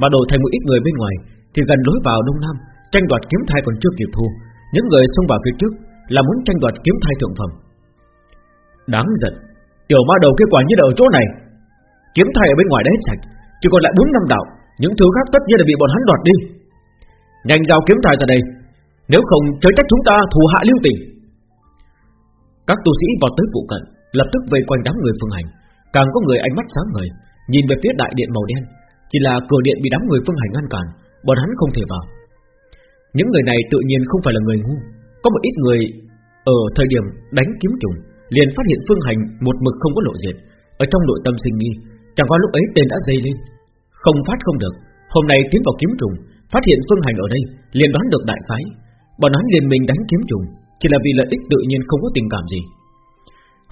Mà đổi thành một ít người bên ngoài, Thì gần lối vào Đông Nam Tranh đoạt kiếm thai còn chưa kịp thu, Những người xông vào phía trước Là muốn tranh đoạt kiếm thai thượng phẩm. Đáng giận, Tiểu ma đầu kia quả như là ở chỗ này. Kiếm thai ở bên ngoài đã hết sạch, Chỉ còn lại 4 năm đạo, Những thứ khác tất nhiên là bị bọn hắn đoạt đi. Nhanh giao kiếm thai ra đây, Nếu không chớ trách chúng ta thù hạ lưu tình. Các tu sĩ vào tới phụ cận, Lập tức vây quanh đám người phương hành. Càng có người ánh mắt sáng ngời, Nhìn về phía đại điện màu đen, Chỉ là cửa điện bị đám người phương hành ngăn cản, Bọn hắn không thể vào. Những người này tự nhiên không phải là người ngu. Có một ít người Ở thời điểm đánh kiếm trùng, Liền phát hiện phương hành một mực không có lộ diện. Ở trong nội tâm sinh nghi, Chẳng qua lúc ấy tên đã dây lên. Không phát không được. Hôm nay tiến vào kiếm trùng, Phát hiện phương hành ở đây, liền đoán được đại khái. Bọn hắn liền mình đánh kiếm trùng, Chỉ là vì lợi ích tự nhiên không có tình cảm gì.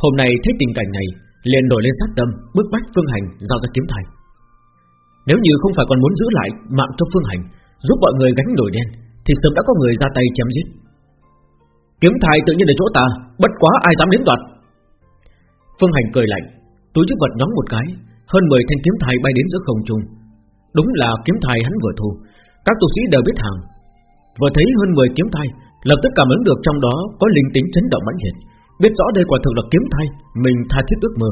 Hôm nay thấy tình cảnh này, liền nổi lên sát tâm Bước bách phương hành giao ra kiếm thành Nếu như không phải còn muốn giữ lại Mạng cho phương hành, Giúp mọi người gánh nổi đen thì sớm đã có người ra tay chém giết. Kiếm thai tự nhiên ở chỗ ta, Bất quá ai dám đến đoạt. Phương hành cười lạnh, Túi chức vật nhóng một cái, Hơn 10 thanh kiếm thai bay đến giữa không trung. Đúng là kiếm thai hắn vừa thu, Các tu sĩ đều biết hàng. Vừa thấy hơn 10 kiếm thai, Lập tức cảm ứng được trong đó có linh tính chấn động mãnh liệt. Biết rõ đây quả thực là kiếm thai, Mình tha thiết ước mơ.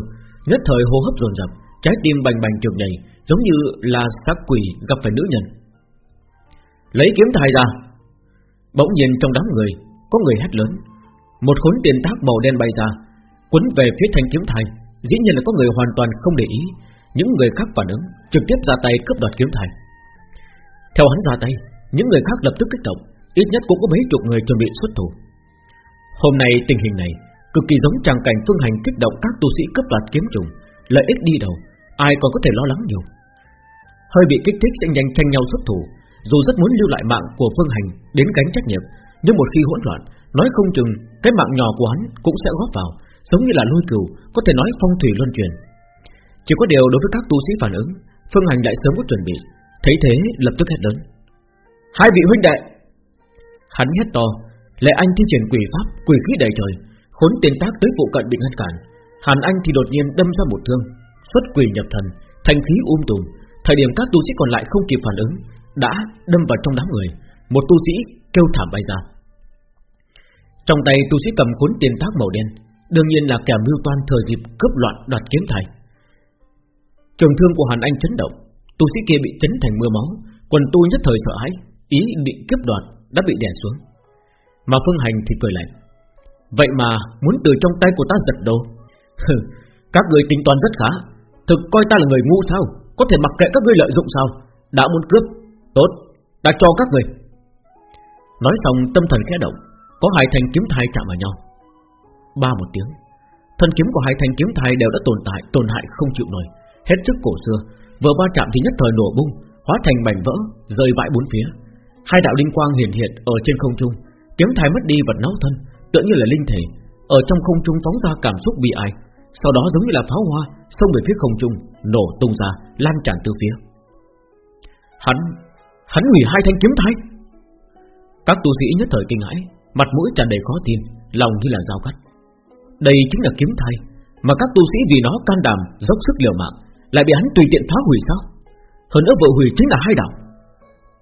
Nhất thời hô hấp dồn dập, Trái tim bành bành trường đầy Giống như là xác quỷ gặp phải nữ nhân. Lấy kiếm thai ra. Bỗng nhiên trong đám người, Có người hét lớn. Một khốn tiền tác màu đen bay ra, Quấn về phía thanh kiếm thai. Dĩ nhiên là có người hoàn toàn không để ý. Những người khác phản ứng, Trực tiếp ra tay cướp đoạt kiếm thai. Theo hắn ra tay, Những người khác lập tức kích động. Ít nhất cũng có mấy chục người chuẩn bị xuất thủ. Hôm nay tình hình này, Cực kỳ giống tràng cảnh phương hành kích động các tu sĩ cướp đoạt kiếm trùng, Lợi ích đi đầu, Ai còn có thể lo lắng nhiều. Hơi bị kích thích sẽ nhanh tranh nhau xuất thủ. Dù rất muốn lưu lại mạng của phương hành Đến gánh trách nhiệm Nhưng một khi hỗn loạn Nói không chừng cái mạng nhỏ của hắn cũng sẽ góp vào Giống như là lôi cừu Có thể nói phong thủy luân truyền Chỉ có điều đối với các tu sĩ phản ứng Phương hành lại sớm có chuẩn bị Thấy thế lập tức hét lớn Hai vị huynh đệ Hắn hét to Lệ Anh thi triển quỷ pháp, quỷ khí đầy trời, khốn tiền tác tới phụ cận bị ngăn cản. Hàn Anh thì đột nhiên đâm ra một thương, xuất quỷ nhập thần, thành khí um tùm. Thời điểm các tu sĩ còn lại không kịp phản ứng, đã đâm vào trong đám người, một tu sĩ kêu thảm bay ra. Trong tay tu sĩ cầm cuốn tiền tác màu đen, đương nhiên là kẻ mưu toan thời dịp cướp loạn đoạt kiếm thầy. Trường thương của Hàn Anh chấn động, tu sĩ kia bị chấn thành mưa máu, quần tu nhất thời sợ hãi, ý định cướp đoạt đã bị đè xuống. Mà Phương Hành thì cười lạnh Vậy mà muốn từ trong tay của ta giật đồ Các người tính toán rất khá Thực coi ta là người ngu sao Có thể mặc kệ các ngươi lợi dụng sao Đã muốn cướp Tốt, Ta cho các người. Nói xong, tâm thần khẽ động, Có hai thanh kiếm thai chạm vào nhau. Ba một tiếng, Thân kiếm của hai thanh kiếm thai đều đã tồn tại Tồn hại không chịu nổi. Hết sức cổ xưa, Vừa ba chạm thì nhất thời nổ bung, Hóa thành mảnh vỡ, Rơi vãi bốn phía. Hai đạo linh quang hiển hiện ở trên không trung, Kiếm thai mất đi vật náo thân, Tựa như là linh thể, Ở trong không trung phóng ra cảm xúc bị ai. Sau đó giống như là pháo hoa, Xông về phía không trung, Nổ tung ra, lan tràn từ phía. Hắn Hắn hủy hai thanh kiếm thay Các tu sĩ nhất thời kinh hãi, Mặt mũi tràn đầy khó tin, Lòng như là dao cắt. Đây chính là kiếm thai, Mà các tu sĩ vì nó can đảm, Dốc sức liều mạng, Lại bị hắn tùy tiện phá hủy sao? Hơn nữa vợ hủy chính là hai đạo.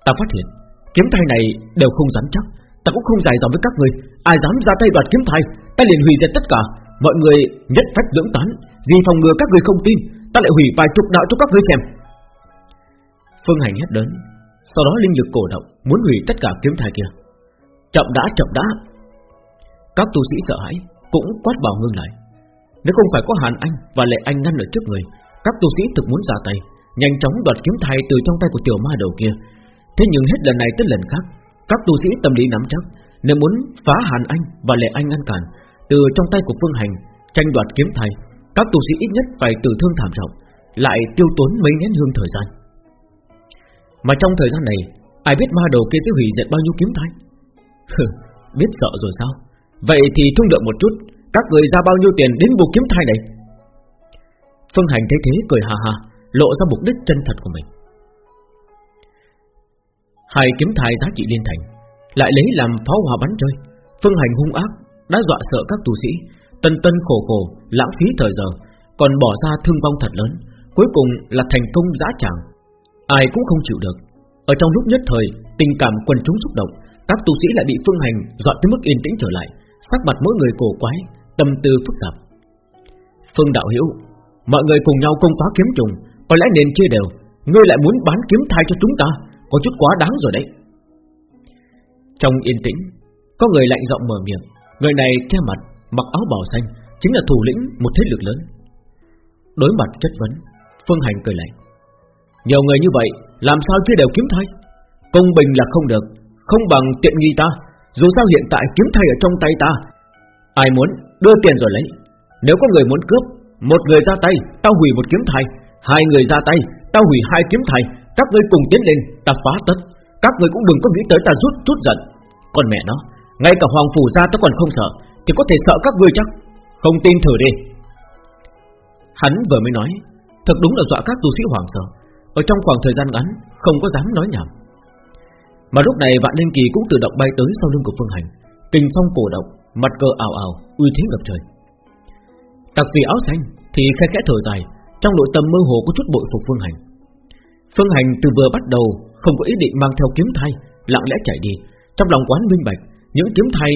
Ta phát hiện, Kiếm thai này đều không dám chắc, Ta cũng không giải dòng với các người. Ai dám ra tay đoạt kiếm thai, Ta liền hủy diệt tất cả. Mọi người nhất phách lưỡng tán, Vì phòng ngừa các người không tin, Ta lại hủy vài chục đạo cho các người xem. Phương Hành hét lớn. Sau đó linh lực cổ động, Muốn hủy tất cả kiếm thai kia. Chậm đã chậm đã. Các tu sĩ sợ hãi, Cũng quát bảo ngưng lại. Nếu không phải có Hàn Anh và Lệ Anh ngăn ở trước người, Các tu sĩ thực muốn ra tay, Nhanh chóng đoạt kiếm thai từ trong tay của tiểu ma đầu kia. Thế nhưng hết lần này tới lần khác, các tu sĩ tâm lý nắm chắc, Nếu muốn phá Hàn Anh và Lệ Anh ngăn cản, Từ trong tay của Phương Hành Tranh đoạt kiếm thai, Các tu sĩ ít nhất phải tử thương thảm trọng, Lại tiêu tốn mấy nén hương thời gian. Mà trong thời gian này, Ai biết ma đầu kia sẽ hủy diệt bao nhiêu kiếm thai? Biết sợ rồi sao? Vậy thì thương lượng một chút, Các người ra bao nhiêu tiền đến buộc kiếm thai này? Phương Hành thấy thế cười hà hà Lộ ra mục đích chân thật của mình. Hai kiếm thai giá trị liên thành, Lại lấy làm pháo hoa bắn chơi Phương hành hung ác, Đã dọa sợ các tù sĩ, Tân tân khổ khổ, lãng phí thời giờ, Còn bỏ ra thương vong thật lớn, Cuối cùng là thành công dã tràng. Ai cũng không chịu được. Ở trong lúc nhất thời Tình cảm quần chúng xúc động Các tu sĩ lại bị phương hành dọa tới mức yên tĩnh trở lại. Sắc mặt mỗi người cổ quái Tâm tư phức tạp. Phương đạo hiểu Mọi người cùng nhau công phá kiếm trùng Có lẽ nên chia đều. Ngươi lại muốn bán kiếm thai cho chúng ta có chút quá đáng rồi đấy. Trong yên tĩnh Có người lạnh giọng mở miệng. Người này che mặt, mặc áo bào xanh Chính là thủ lĩnh một thế lực lớn. Đối mặt chất vấn Phương Hành cười lạnh. Nhiều người như vậy, Làm sao chưa đều kiếm thay? Công bình là không được, Không bằng tiện nghi ta. Dù sao hiện tại kiếm thay ở trong tay ta. Ai muốn, đưa tiền rồi lấy. Nếu có người muốn cướp, Một người ra tay Tao hủy một kiếm thay. Hai người ra tay tao hủy hai kiếm thay. Các ngươi cùng tiến lên, Ta phá tất. Các ngươi cũng đừng có nghĩ tới ta rút, chút giận. Còn mẹ nó, Ngay cả hoàng phủ ra ta còn không sợ, Thì có thể sợ các ngươi chắc? Không tin thử đi. Hắn vừa mới nói, Thật đúng là dọa các tu sĩ hoàng sợ. Ở trong khoảng thời gian ngắn, Không có dám nói nhảm. Mà lúc này vạn linh kỳ cũng tự động bay tới sau lưng của Phương Hành, Kình phong cổ động, Mặt cờ ảo ảo, uy thế ngập trời. Tặc vì áo xanh thì khẽ khẽ thở dài, Trong nội tâm mơ hồ có chút bội phục Phương Hành. Phương Hành từ vừa bắt đầu Không có ý định mang theo kiếm thai, Lặng lẽ chạy đi. Trong lòng quán minh bạch, Những kiếm thai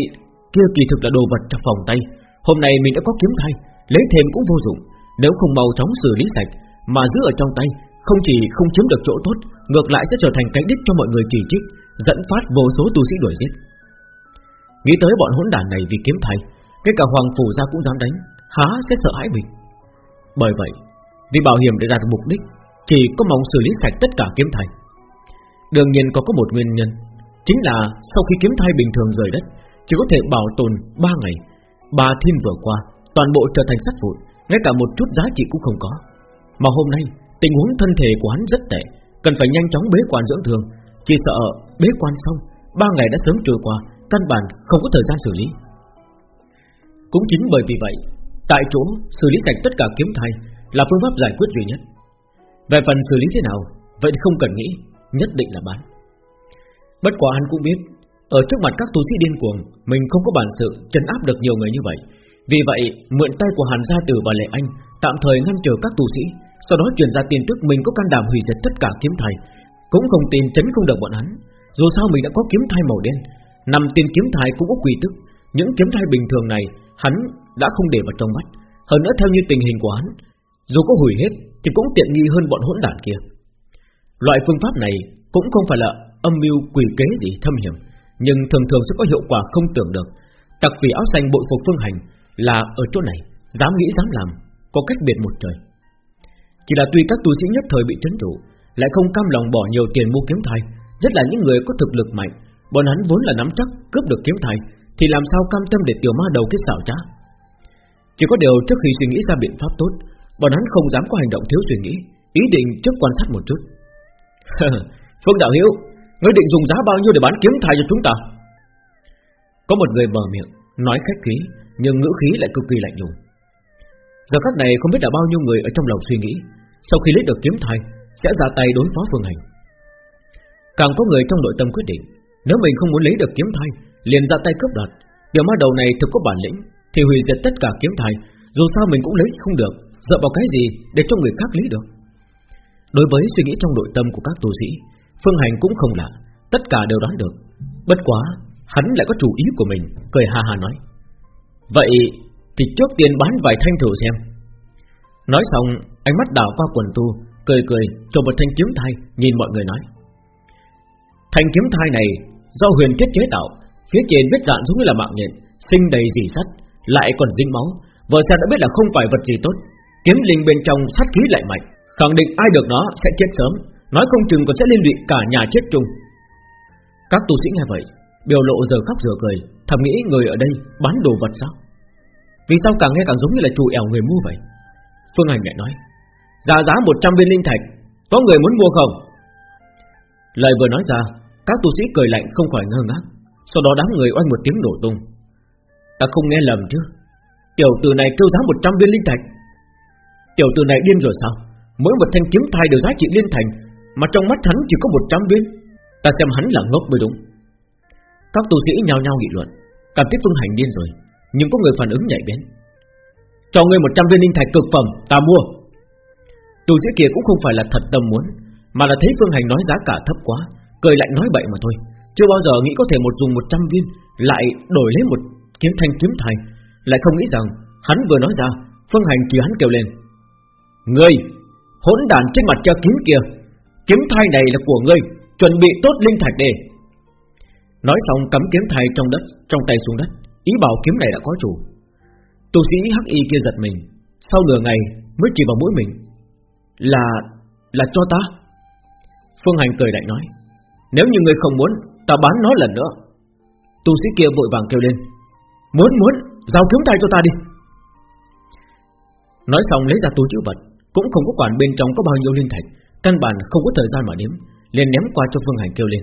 kia kỳ thực là đồ vật trong phòng tay. Hôm nay mình đã có kiếm thai, Lấy thêm cũng vô dụng. Nếu không mau chóng xử lý sạch, Mà giữ ở trong tay không chỉ không chiếm được chỗ tốt, Ngược lại sẽ trở thành cái đích cho mọi người chỉ trích, Dẫn phát vô số tu sĩ đuổi giết. Nghĩ tới bọn hỗn đản này vì kiếm thầy Cái cả hoàng phủ ra cũng dám đánh, Há sẽ sợ hãi mình. Bởi vậy, Vì bảo hiểm để đạt được mục đích Chỉ có mong xử lý sạch tất cả kiếm thầy. Đương nhiên có có một nguyên nhân, Chính là sau khi kiếm thai bình thường rời đất, Chỉ có thể bảo tồn 3 ngày, Ba thiên vừa qua, Toàn bộ trở thành sắt vụn, Ngay cả một chút giá trị cũng không có. Mà hôm nay tình huống thân thể của hắn rất tệ, Cần phải nhanh chóng bế quan dưỡng thương. Chỉ sợ bế quan xong, Ba ngày đã sớm trôi qua, Căn bản không có thời gian xử lý. Cũng chính bởi vì vậy, Tại chỗ xử lý sạch tất cả kiếm thai Là phương pháp giải quyết duy nhất. Về phần xử lý thế nào, Vậy không cần nghĩ, Nhất định là bán. Bất quá hắn cũng biết, Ở trước mặt các tu sĩ điên cuồng, Mình không có bản sự chấn áp được nhiều người như vậy vì vậy, mượn tay của Hàn Gia Tử và Lệ Anh, Tạm thời ngăn trở các tu sĩ, Sau đó truyền ra tin tức mình có can đảm hủy diệt tất cả kiếm thai. Cũng không tin chấn không được bọn hắn. Dù sao mình đã có kiếm thai màu đen Nằm tiền kiếm thai cũng có quy tức Những kiếm thai bình thường này, Hắn đã không để vào trong mắt. Hơn nữa, theo như tình hình của hắn, Dù có hủy hết thì cũng tiện nghi hơn bọn hỗn đản kia. Loại phương pháp này Cũng không phải là âm mưu quỷ kế gì thâm hiểm, Nhưng thường thường sẽ có hiệu quả không tưởng được. Tặc vì áo xanh bội phục phương hành là ở chỗ này, Dám nghĩ dám làm, Có cách biệt một trời. Chỉ là tuy các tu sĩ nhất thời bị chấn trụ, Lại không cam lòng bỏ nhiều tiền mua kiếm thai, Nhất là những người có thực lực mạnh, Bọn hắn vốn là nắm chắc cướp được kiếm thai, Thì làm sao cam tâm để tiểu ma đầu kết xảo trá? Chỉ có điều trước khi suy nghĩ ra biện pháp tốt, Bọn hắn không dám có hành động thiếu suy nghĩ, Ý định trước quan sát một chút. Phương Đạo Hiếu Ngươi định dùng giá bao nhiêu để bán kiếm thai cho chúng ta? Có một người mở miệng, Nói khách khí nhưng ngữ khí lại cực kỳ lạnh lùng. Giờ khắc này không biết là bao nhiêu người ở trong lòng suy nghĩ, Sau khi lấy được kiếm thai, Sẽ ra tay đối phó Phương Hành. Càng có người trong nội tâm quyết định, Nếu mình không muốn lấy được kiếm thai, Liền ra tay cướp đoạt. Điều ma đầu này thực có bản lĩnh, Thì hủy diệt tất cả kiếm thai, Dù sao mình cũng lấy không được, Dựa vào cái gì để cho người khác lấy được? Đối với suy nghĩ trong nội tâm của các tu sĩ, Phương Hành cũng không lạ, Tất cả đều đoán được. Bất quá, hắn lại có chủ ý của mình, Cười ha ha nói. Vậy thì trước tiên bán vài thanh thử xem. Nói xong, Ánh mắt đảo qua quần tu, Cười cười cho một thanh kiếm thai, Nhìn mọi người nói. Thanh kiếm thai này do huyền thiết chế tạo, Phía trên vết dạn giống như là mạng nhện, Sinh đầy dì sắt, Lại còn dính máu. Vừa xem đã biết là không phải vật gì tốt. Kiếm linh bên trong sát khí lại mạnh, Khẳng định ai được nó sẽ chết sớm, Nói không chừng còn sẽ liên lụy cả nhà chết chung. Các tu sĩ nghe vậy Biểu lộ giờ khóc giờ cười, Thầm nghĩ người ở đây bán đồ vật sao? Vì sao càng nghe càng giống như là chủ ẻo người mua vậy? Phương Hành lại nói, Giá giá 100 viên linh thạch, Có người muốn mua không? Lời vừa nói ra, Các tu sĩ cười lạnh không khỏi ngơ ngác, Sau đó đám người oanh một tiếng nổ tung. Ta không nghe lầm chứ? Tiểu tử này kêu giá 100 viên linh thạch. Tiểu tử này điên rồi sao? Mỗi một thanh kiếm thai đều giá trị liên thành, Mà trong mắt hắn chỉ có 100 viên. Ta xem hắn là ngốc mới đúng. Các tu sĩ nhao nhao nghị luận, Cảm thấy phương hành điên rồi, Nhưng có người phản ứng nhạy bén. Cho ngươi 100 viên linh thạch cực phẩm Ta mua. Tu sĩ kia cũng không phải là thật tâm muốn, Mà là thấy phương hành nói giá cả thấp quá, Cười lạnh nói bậy mà thôi. Chưa bao giờ nghĩ có thể một dùng 100 viên, Lại đổi lấy một kiếm thanh kiếm thai. Lại không nghĩ rằng, hắn vừa nói ra, Phương hành chỉ hắn kêu lên. Ngươi, Hỗn đàn trên mặt cho kiếm kia. Kiếm thai này là của ngươi, Chuẩn bị tốt linh thạch để Nói xong cắm kiếm thay trong đất, Trong tay xuống đất. Ý bảo kiếm này đã có chủ. Tu sĩ hắc y kia giật mình. Sau nửa ngày mới chỉ vào mũi mình. Là... là cho ta. Phương Hành cười đại nói. Nếu như người không muốn, Ta bán nó lần nữa. Tu sĩ kia vội vàng kêu lên. Muốn muốn, Giao kiếm thai cho ta đi. Nói xong lấy ra túi chữ vật. Cũng không có quản bên trong có bao nhiêu linh thạch. Căn bản không có thời gian mà đếm. Liền ném qua cho Phương Hành kêu lên.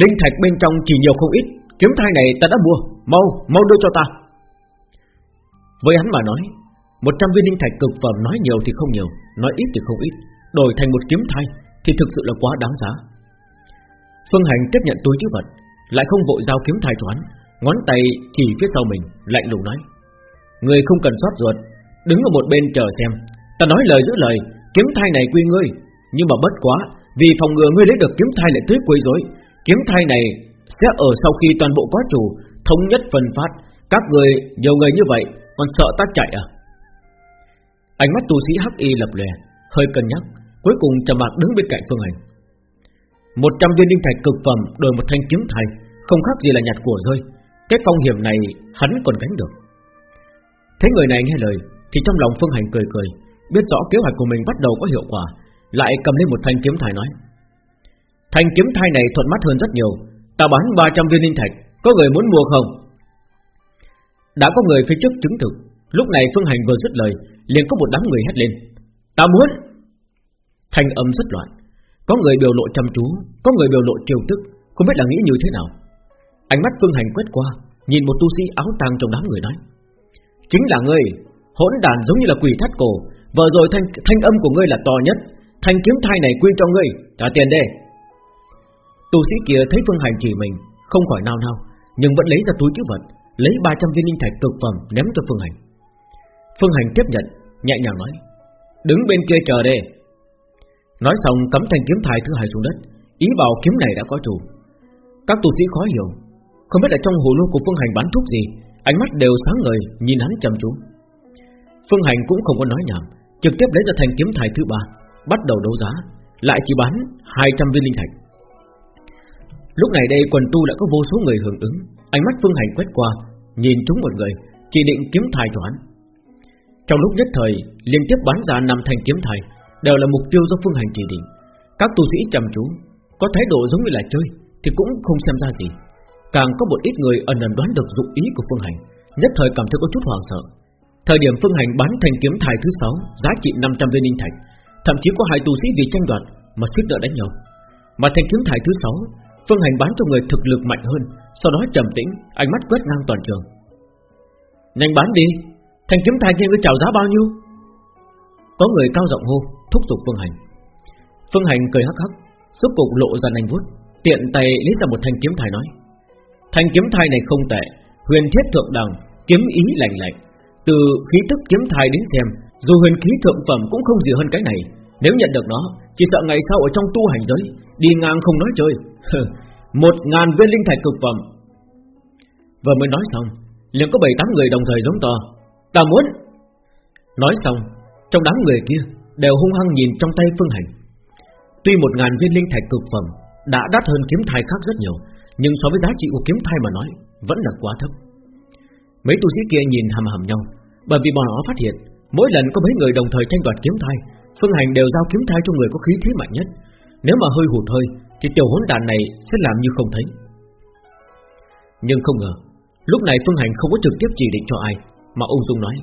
Linh thạch bên trong chỉ nhiều không ít. Kiếm thai này ta đã mua. Mau, mau đưa cho ta. Với hắn mà nói một trăm viên linh thạch cực phẩm nói nhiều thì không nhiều Nói ít thì không ít. Đổi thành một kiếm thai Thì thực sự là quá đáng giá. Phương Hành tiếp nhận túi chữ vật Lại không vội giao kiếm thai cho hắn. Ngón tay chỉ phía sau mình Lạnh lùng nói Người không cần xót ruột Đứng ở một bên chờ xem. Ta nói lời giữ lời Kiếm thai này quy ngươi Nhưng mà bất quá Vì phòng ngừa ngươi lấy được kiếm thai lại tới quấy rối Kiếm thai này sẽ ở sau khi toàn bộ có chủ, Thống nhất phân phát. Các người, nhiều người như vậy, Còn sợ ta chạy à? Ánh mắt tu sĩ hắc y lập lè, Hơi cân nhắc, Cuối cùng trầm mặc đứng bên cạnh Phương Hành. Một trăm viên linh thạch cực phẩm Đổi một thanh kiếm thai, Không khác gì là nhặt của rơi. Cái phong hiểm này hắn còn gánh được. Thấy người này nghe lời, Thì trong lòng Phương Hành cười cười, Biết rõ kế hoạch của mình bắt đầu có hiệu quả, Lại cầm lên một thanh kiếm thai nói. Thanh kiếm thai này thuận mắt hơn rất nhiều. Ta bán 300 viên linh thạch Có người muốn mua không? Đã có người phía trước chứng thực. Lúc này Phương Hành vừa dứt lời liền có một đám người hét lên. Ta muốn! Thanh âm rất loạn. Có người biểu lộ chăm chú Có người biểu lộ triều tức Không biết là nghĩ như thế nào. Ánh mắt Phương Hành quét qua Nhìn một tu sĩ áo tang trong đám người nói. Chính là ngươi Hỗn đàn giống như là quỷ thắt cổ. Vừa rồi thanh, thanh âm của ngươi là to nhất. Thanh kiếm thai này quy cho ngươi Trả tiền đây Tu sĩ kia thấy Phương Hành chỉ mình, Không khỏi nao nao, Nhưng vẫn lấy ra túi chữ vật, Lấy 300 viên linh thạch cực phẩm ném cho Phương Hành. Phương Hành tiếp nhận, Nhẹ nhàng nói, Đứng bên kia chờ đây Nói xong, cắm thanh kiếm thai thứ hai xuống đất, Ý bảo kiếm này đã có chủ. Các tu sĩ khó hiểu, Không biết là trong hồ lô của Phương Hành bán thuốc gì, Ánh mắt đều sáng ngời, nhìn hắn chăm chú. Phương Hành cũng không có nói nhảm, Trực tiếp lấy ra thanh kiếm thai thứ ba, Bắt đầu đấu giá, Lại chỉ bán 200 viên linh thạch. Lúc này đây quần tu đã có vô số người hưởng ứng. Ánh mắt Phương Hành quét qua, Nhìn chúng một người, Chỉ định kiếm thai cho hắn. Trong lúc nhất thời, Liên tiếp bán ra năm thanh kiếm thai, Đều là mục tiêu do Phương Hành chỉ định. Các tu sĩ trầm chú, Có thái độ giống như là chơi, Thì cũng không xem ra gì. Càng có một ít người ẩn ẩn đoán được dụng ý của Phương Hành, Nhất thời cảm thấy có chút hoảng sợ. Thời điểm Phương Hành bán thanh kiếm thai thứ 6 Giá trị 500 viên linh thạch, Thậm chí có hai tu sĩ vì tranh đoạt Mà suýt nữa đánh nhau. Mà thanh kiếm thai thứ 6 Phương Hành bán cho người thực lực mạnh hơn, Sau đó trầm tĩnh, Ánh mắt quét ngang toàn trường. Nhanh bán đi, Thanh kiếm thai kia ngươi chào giá bao nhiêu? Có người cao giọng hô, Thúc giục Phương Hành. Phương Hành cười hắc hắc Suốt cục lộ ra nành vuốt, Tiện tay lấy ra một thanh kiếm thai nói. Thanh kiếm thai này không tệ, Huyền thiết thượng đẳng, Kiếm ý lành lạnh. Từ khí tức kiếm thai đến xem, Dù huyền khí thượng phẩm cũng không gì hơn cái này. Nếu nhận được nó, Chỉ sợ ngày sau ở trong tu hành giới, Đi ngang không nói chơi. Một ngàn viên linh thạch cực phẩm. Vừa mới nói xong, liền có bảy tám người đồng thời giống to. Ta muốn. Nói xong, Trong đám người kia Đều hung hăng nhìn trong tay Phương Hành. Tuy một ngàn viên linh thạch cực phẩm Đã đắt hơn kiếm thai khác rất nhiều, Nhưng so với giá trị của kiếm thai mà nói, Vẫn là quá thấp. Mấy tu sĩ kia nhìn hầm hầm nhau, Bởi vì bọn họ phát hiện, Mỗi lần có mấy người đồng thời tranh đoạt kiếm thai, Phương Hành đều giao kiếm thai cho người có khí thế mạnh nhất. Nếu mà hơi hụt hơi thì tiểu hỗn đàn này sẽ làm như không thấy. Nhưng không ngờ, Lúc này Phương Hành không có trực tiếp chỉ định cho ai, Mà ung dung nói,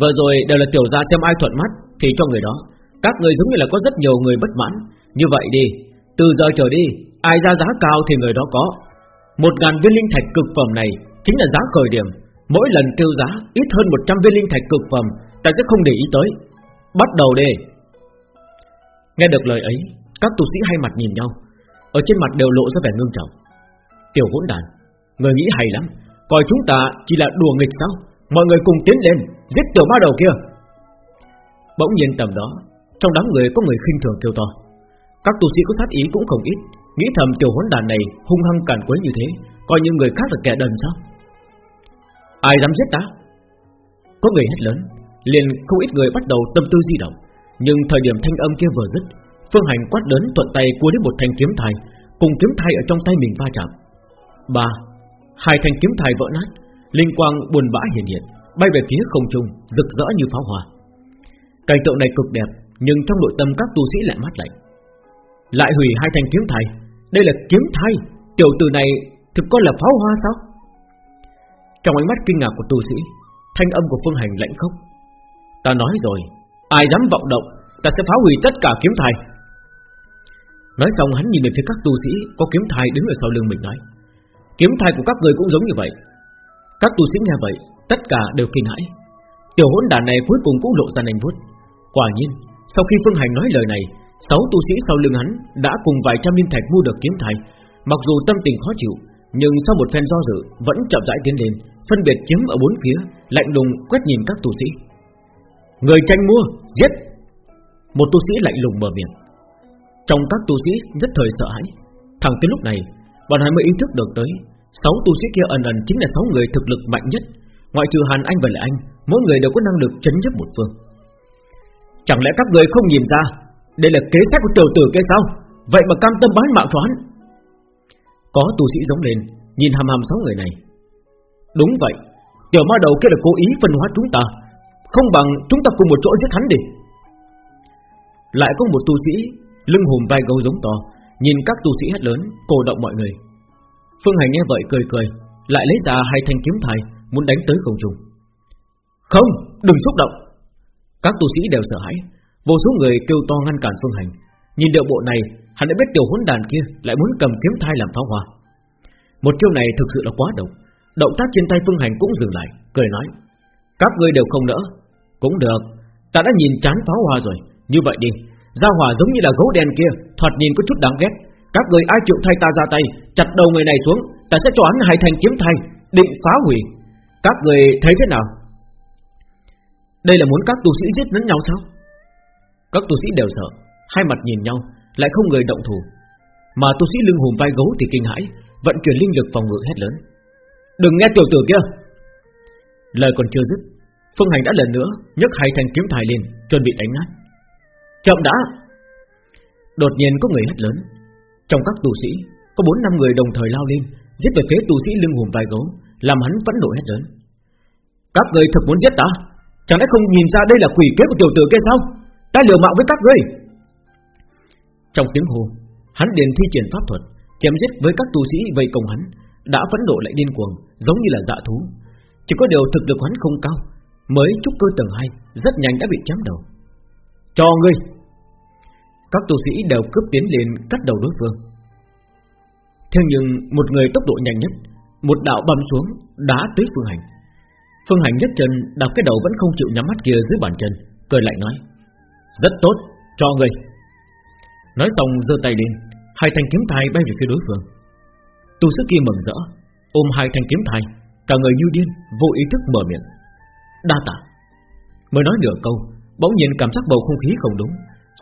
Vừa rồi đều là tiểu gia xem ai thuận mắt, Thì cho người đó. Các người giống như là có rất nhiều người bất mãn. Như vậy đi, Từ giờ trở đi, Ai ra giá cao thì người đó có. Một ngàn viên linh thạch cực phẩm này Chính là giá khởi điểm. Mỗi lần tiêu giá, ít hơn 100 viên linh thạch cực phẩm, Ta sẽ không để ý tới. Bắt đầu đi. Nghe được lời ấy các tu sĩ hai mặt nhìn nhau, Ở trên mặt đều lộ ra vẻ ngưng trọng. Tiểu hỗn đàn, Người nghĩ hay lắm, Coi chúng ta chỉ là đùa nghịch sao? Mọi người cùng tiến lên, Giết tiểu ma đầu kia. Bỗng nhiên tầm đó, Trong đám người có người khinh thường kêu to. Các tu sĩ có sát ý cũng không ít, Nghĩ thầm tiểu hỗn đàn này hung hăng cản quấy như thế, Coi như người khác là kẻ đần sao? Ai dám giết ta? Có người hét lớn, liền không ít người bắt đầu tâm tư di động, Nhưng thời điểm thanh âm kia vừa dứt Phương Hành quát lớn thuận tay cua đến một thanh kiếm thai, Cùng kiếm thai ở trong tay mình va chạm. Ba, Hai thanh kiếm thai vỡ nát, Linh quang buồn bã hiện hiện, Bay về phía không trung, rực rỡ như pháo hoa. Cảnh tượng này cực đẹp, Nhưng trong nội tâm các tu sĩ lại mát lạnh. Lại hủy hai thanh kiếm thai, Đây là kiếm thai, Tiểu tử này thực có là pháo hoa sao? Trong ánh mắt kinh ngạc của tu sĩ, Thanh âm của Phương Hành lạnh khốc. Ta nói rồi, Ai dám vọng động, Ta sẽ phá hủy tất cả kiếm thai. Nói xong hắn nhìn về phía các tu sĩ, Có kiếm thai đứng ở sau lưng mình nói, Kiếm thai của các người cũng giống như vậy. Các tu sĩ nghe vậy, Tất cả đều kinh hãi. Tiểu hỗn đàn này cuối cùng cũng lộ ra nành vuốt. Quả nhiên, Sau khi Phương Hành nói lời này, Sáu tu sĩ sau lưng hắn Đã cùng vài trăm linh thạch mua được kiếm thai. Mặc dù tâm tình khó chịu, Nhưng sau một phen do dự, Vẫn chậm rãi tiến lên, Phân biệt chiếm ở bốn phía, Lạnh lùng quét nhìn các tu sĩ. Người tranh mua, Giết! Một tu sĩ lạnh lùng mở miệng. Trong các tu sĩ rất thời sợ hãi. Thẳng tới lúc này, Bọn hắn mới ý thức được tới, Sáu tu sĩ kia ẩn ẩn chính là sáu người thực lực mạnh nhất. Ngoại trừ Hàn Anh và Lệ Anh, Mỗi người đều có năng lực chấn nhất một phương. Chẳng lẽ các người không nhìn ra Đây là kế sách của tiểu tử kia sao? Vậy mà cam tâm bán mạng cho hắn. Có tu sĩ giống lên, Nhìn hàm hàm sáu người này. Đúng vậy, Tiểu ma đầu kia là cố ý phân hóa chúng ta, Không bằng chúng ta cùng một chỗ giết hắn đi. Lại có một tu sĩ Lưng hùm vai gấu giống to, Nhìn các tu sĩ hét lớn Cổ động mọi người. Phương Hành nghe vậy cười cười, Lại lấy ra hai thanh kiếm thai, Muốn đánh tới không trung. Không, đừng xúc động. Các tu sĩ đều sợ hãi, Vô số người kêu to ngăn cản Phương Hành. Nhìn điệu bộ này, Hắn đã biết tiểu hỗn đàn kia Lại muốn cầm kiếm thai làm pháo hoa. Một chiêu này thực sự là quá độc. Động tác trên tay Phương Hành cũng dừng lại, Cười nói, Các ngươi đều không nỡ. Cũng được, Ta đã nhìn chán pháo hoa rồi, Như vậy đi. Gia hỏa giống như là gấu đen kia, Thoạt nhìn có chút đáng ghét. Các người ai chịu thay ta ra tay, Chặt đầu người này xuống, Ta sẽ cho hắn hai thành kiếm thay, Định phá hủy. Các người thấy thế nào? Đây là muốn các tu sĩ giết lẫn nhau sao? Các tu sĩ đều sợ, Hai mặt nhìn nhau, Lại không người động thủ. Mà tu sĩ lưng hùm vai gấu thì kinh hãi, Vận chuyển linh lực phòng ngự hết lớn. Đừng nghe tiểu tử kia. Lời còn chưa dứt, Phương Hành đã lần nữa nhấc hai thanh kiếm thải lên, Chuẩn bị đánh nát. Chậm đã. Đột nhiên có người hét lớn. Trong các tù sĩ, Có bốn năm người đồng thời lao lên, Giết về phía tù sĩ lưng hùm vai gấu, Làm hắn vẫn nổi hét lớn. Các người thật muốn giết ta? Chẳng lẽ không nhìn ra đây là quỷ kế của tiểu tử kia sao? Ta liều mạng với các ngươi. Trong tiếng hô, Hắn liền thi triển pháp thuật, Chém giết với các tù sĩ vây công hắn, Đã phẫn nộ lại điên cuồng, Giống như là dạ thú. Chỉ có điều thực lực hắn không cao, Mới trúc cơ tầng 2 Rất nhanh đã bị chém đầu. Cho ngươi! Các tu sĩ đều cướp tiến lên cắt đầu đối phương. Thế nhưng một người tốc độ nhanh nhất Một đạo bầm xuống Đá tới Phương Hành. Phương Hành nhất chân đạp cái đầu vẫn không chịu nhắm mắt kia dưới bàn chân Cười lại nói Rất tốt, cho ngươi. Nói xong giơ tay lên Hai thanh kiếm thai bay về phía đối phương. Tu sĩ kia mừng rỡ Ôm hai thanh kiếm thai Cả người như điên, vô ý thức mở miệng. Đa tạ. Mới nói nửa câu Bỗng nhiên cảm giác bầu không khí không đúng.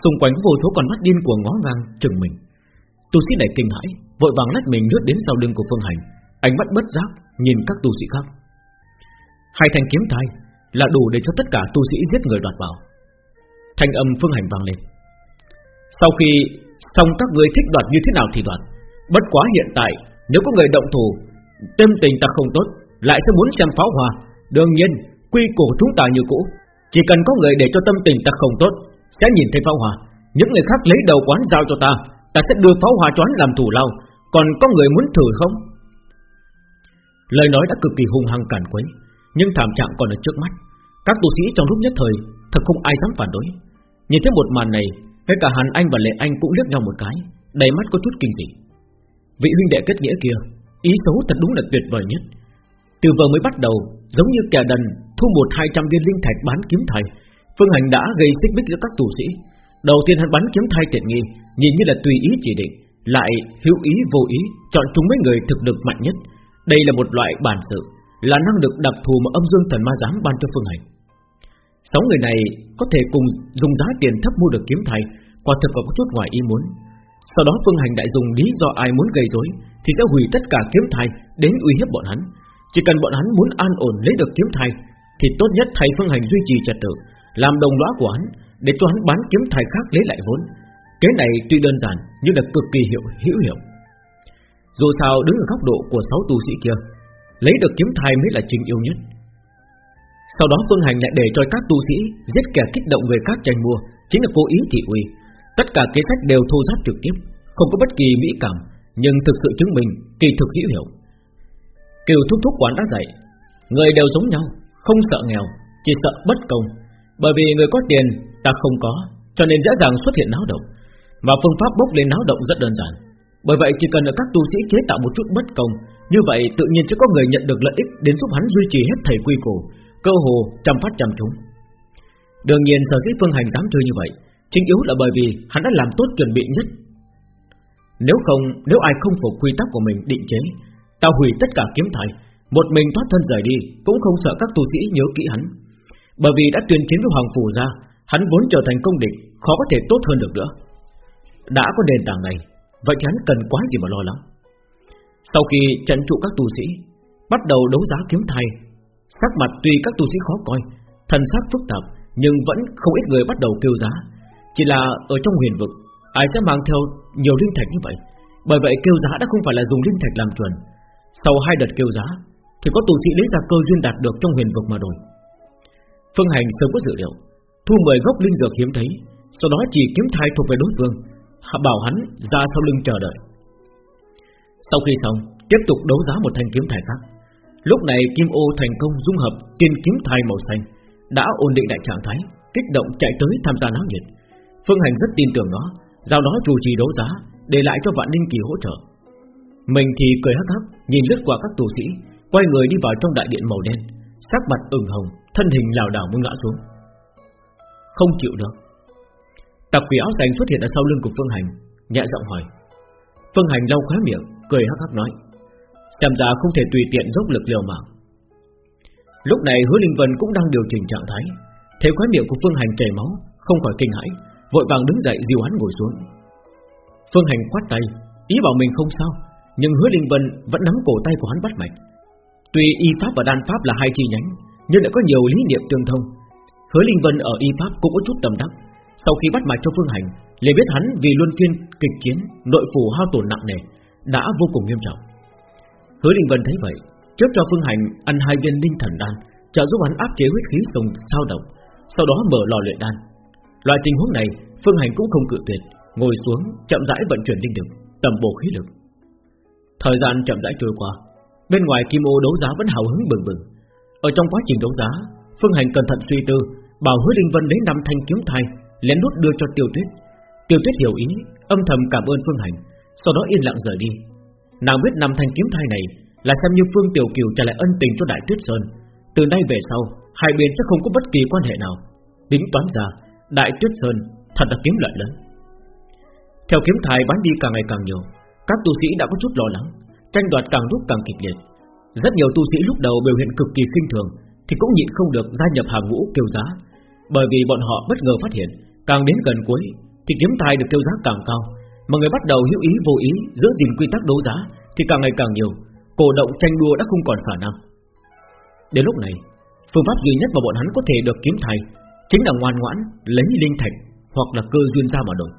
Xung quanh vô số con mắt điên cuồng ngó ngang, chừng mình. Tu sĩ này kinh hãi, Vội vàng lách mình lướt đến sau lưng của Phương Hành. Ánh mắt bất giác nhìn các tu sĩ khác. Hai thanh kiếm thai Là đủ để cho tất cả tu sĩ giết người đoạt bảo. Thanh âm Phương Hành vang lên. Sau khi Xong các người thích đoạt như thế nào thì đoạt. Bất quá hiện tại, Nếu có người động thủ, Tâm tình ta không tốt, Lại sẽ muốn xem pháo hoa. Đương nhiên, quy củ chúng ta như cũ. Chỉ cần có người để cho tâm tình ta không tốt sẽ nhìn thấy pháo hoa. Những người khác lấy đầu quán giao cho ta. Ta sẽ đưa pháo hoa choán làm thủ lao. Còn có người muốn thử không? Lời nói đã cực kỳ hung hăng cản quấy, Nhưng thảm trạng còn ở trước mắt. Các tu sĩ trong lúc nhất thời, Thật không ai dám phản đối. Nhìn thấy một màn này, ngay cả Hàn Anh và Lệ Anh cũng liếc nhau một cái, Đầy mắt có chút kinh dị. Vị huynh đệ kết nghĩa kia, Ý xấu thật đúng là tuyệt vời nhất. Từ vừa mới bắt đầu, Giống như kẻ đần thu một hai trăm viên linh thạch bán kiếm thầy Phương Hành đã gây xích bích giữa các tù sĩ. Đầu tiên hắn bắn kiếm thay tiện nghi Nhìn như là tùy ý chỉ định Lại hữu ý vô ý Chọn chúng mấy người thực lực mạnh nhất. Đây là một loại bản sự Là năng lực đặc thù mà âm dương thần ma giám ban cho Phương Hành. Sáu người này có thể cùng dùng giá tiền thấp mua được kiếm thay, Quả thực có chút ngoài ý muốn. Sau đó Phương Hành đại dùng lý do ai muốn gây rối Thì sẽ hủy tất cả kiếm thay Đến uy hiếp bọn hắn. Chỉ cần bọn hắn muốn an ổn lấy được kiếm thay, Thì tốt nhất thầy Phương Hành duy trì trật tự làm đồng lõa của hắn Để cho hắn bán kiếm thai khác lấy lại vốn Cái này tuy đơn giản Nhưng là cực kỳ hiệu hữu hiệu Dù sao đứng ở góc độ của sáu tu sĩ kia Lấy được kiếm thai mới là chính yêu nhất sau đó Phương Hành lại để cho các tu sĩ giết kẻ kích động về các tranh mua, chính là cố ý thị uy. Tất cả kế sách đều thô giáp trực tiếp, không có bất kỳ mỹ cảm, nhưng thực sự chứng minh kỳ thực hữu hiệu. Kiều thúc thúc quán đã dạy, người đều giống nhau, không sợ nghèo, chỉ sợ bất công. Bởi vì người có tiền, Ta không có, Cho nên dễ dàng xuất hiện náo động. Và phương pháp bốc lên náo động rất đơn giản. Bởi vậy chỉ cần ở các tu sĩ chế tạo một chút bất công, Như vậy tự nhiên sẽ có người nhận được lợi ích Đến giúp hắn duy trì hết thầy quy củ, Cơ hồ trăm phát trăm chúng Đương nhiên sở dĩ phương hành dám chơi như vậy, Chính yếu là bởi vì hắn đã làm tốt chuẩn bị nhất. Nếu không, Nếu ai không phục quy tắc của mình định chế tao hủy tất cả kiếm thầy Một mình thoát thân rời đi, Cũng không sợ các tu sĩ nhớ kỹ hắn. Bởi vì đã tuyên chiến với Hoàng Phủ ra Hắn vốn trở thành công địch Khó có thể tốt hơn được nữa. Đã có nền tảng này Vậy thì hắn cần quá gì mà lo lắng? Sau khi trận trụ các tu sĩ Bắt đầu đấu giá kiếm thay, Sắc mặt tuy các tu sĩ khó coi Thần sắc phức tạp Nhưng vẫn không ít người bắt đầu kêu giá. Chỉ là ở trong huyền vực Ai sẽ mang theo nhiều linh thạch như vậy? Bởi vậy kêu giá đã không phải là dùng linh thạch làm chuẩn. Sau hai đợt kêu giá Thì có tù sĩ lấy ra cơ duyên đạt được trong huyền vực mà đổi Phương Hành sớm có dự liệu, Thu 10 gốc linh dược hiếm thấy, Sau đó chỉ kiếm thai thuộc về đối phương Bảo hắn ra sau lưng chờ đợi. Sau khi xong, Tiếp tục đấu giá một thanh kiếm thai khác. Lúc này Kim Ô thành công dung hợp tiên kiếm thai màu xanh, Đã ổn định đại trạng thái, Kích động chạy tới tham gia náo nhiệt. Phương Hành rất tin tưởng nó, Giao đó chủ trì đấu giá, Để lại cho Vạn Ninh Kỳ hỗ trợ. Mình thì cười hắc hắc, Nhìn lướt qua các tù sĩ, Quay người đi vào trong đại điện màu đen. Sắc mặt ửng hồng, Thân hình lảo đảo muốn ngã xuống. Không chịu được. Tặc quỷ áo xanh xuất hiện ở sau lưng của Phương Hành, Nhẹ giọng hỏi. Phương Hành lau khóe miệng, Cười hắc hắc nói. Xem ra không thể tùy tiện dốc lực liều mạng. Lúc này hứa Linh Vân cũng đang điều chỉnh trạng thái. Thấy khóe miệng của Phương Hành chảy máu, Không khỏi kinh hãi, Vội vàng đứng dậy dìu hắn ngồi xuống. Phương Hành khoát tay, Ý bảo mình không sao, Nhưng hứa Linh Vân vẫn nắm cổ tay của hắn bắt mạch. Tuy y pháp và đan pháp là hai chi nhánh, Nhưng lại có nhiều lý niệm tương thông. Hứa Linh Vân ở y pháp cũng có chút tầm đắc. Sau khi bắt mạch cho Phương Hành, liền biết hắn vì luân phiên, kịch chiến Nội phủ hao tổn nặng nề, Đã vô cùng nghiêm trọng. Hứa Linh Vân thấy vậy Trước cho Phương Hành ăn hai viên linh thần đan, Trợ giúp hắn áp chế huyết khí sùng sao động, Sau đó mở lò luyện đan. Loại tình huống này, Phương Hành cũng không cự tuyệt, Ngồi xuống chậm rãi vận chuyển linh lực, Tầm bổ khí lực. Thời gian chậm rãi trôi qua Bên ngoài kim ô đấu giá vẫn hào hứng bừng bừng. Ở trong quá trình đấu giá, Phương Hành cẩn thận suy tư, Bảo hứa Linh Vân lấy năm thanh kiếm thai, lén lút đưa cho Tiêu Tuyết. Tiêu Tuyết hiểu ý, Âm thầm cảm ơn Phương Hành, Sau đó yên lặng rời đi. Nàng biết năm thanh kiếm thai này Là xem như Phương Tiểu Kiều trả lại ân tình cho Đại Tuyết Sơn. Từ nay về sau, Hai bên sẽ không có bất kỳ quan hệ nào. Tính toán ra, Đại Tuyết Sơn thật là kiếm lợi lớn. Theo kiếm thai bán đi càng ngày càng nhiều, Các tu sĩ đã có chút lo lắng. Tranh đoạt càng lúc càng kịch liệt. Rất nhiều tu sĩ lúc đầu biểu hiện cực kỳ khinh thường, Thì cũng nhịn không được gia nhập hàng ngũ kêu giá. Bởi vì bọn họ bất ngờ phát hiện, Càng đến gần cuối, Thì kiếm tài được kêu giá càng cao. Mà người bắt đầu hữu ý vô ý Giữ gìn quy tắc đấu giá Thì càng ngày càng nhiều, Cổ động tranh đua đã không còn khả năng. Đến lúc này, Phương pháp duy nhất mà bọn hắn có thể được kiếm thai Chính là ngoan ngoãn lấy linh thạch Hoặc là cơ duyên ra mà đổi.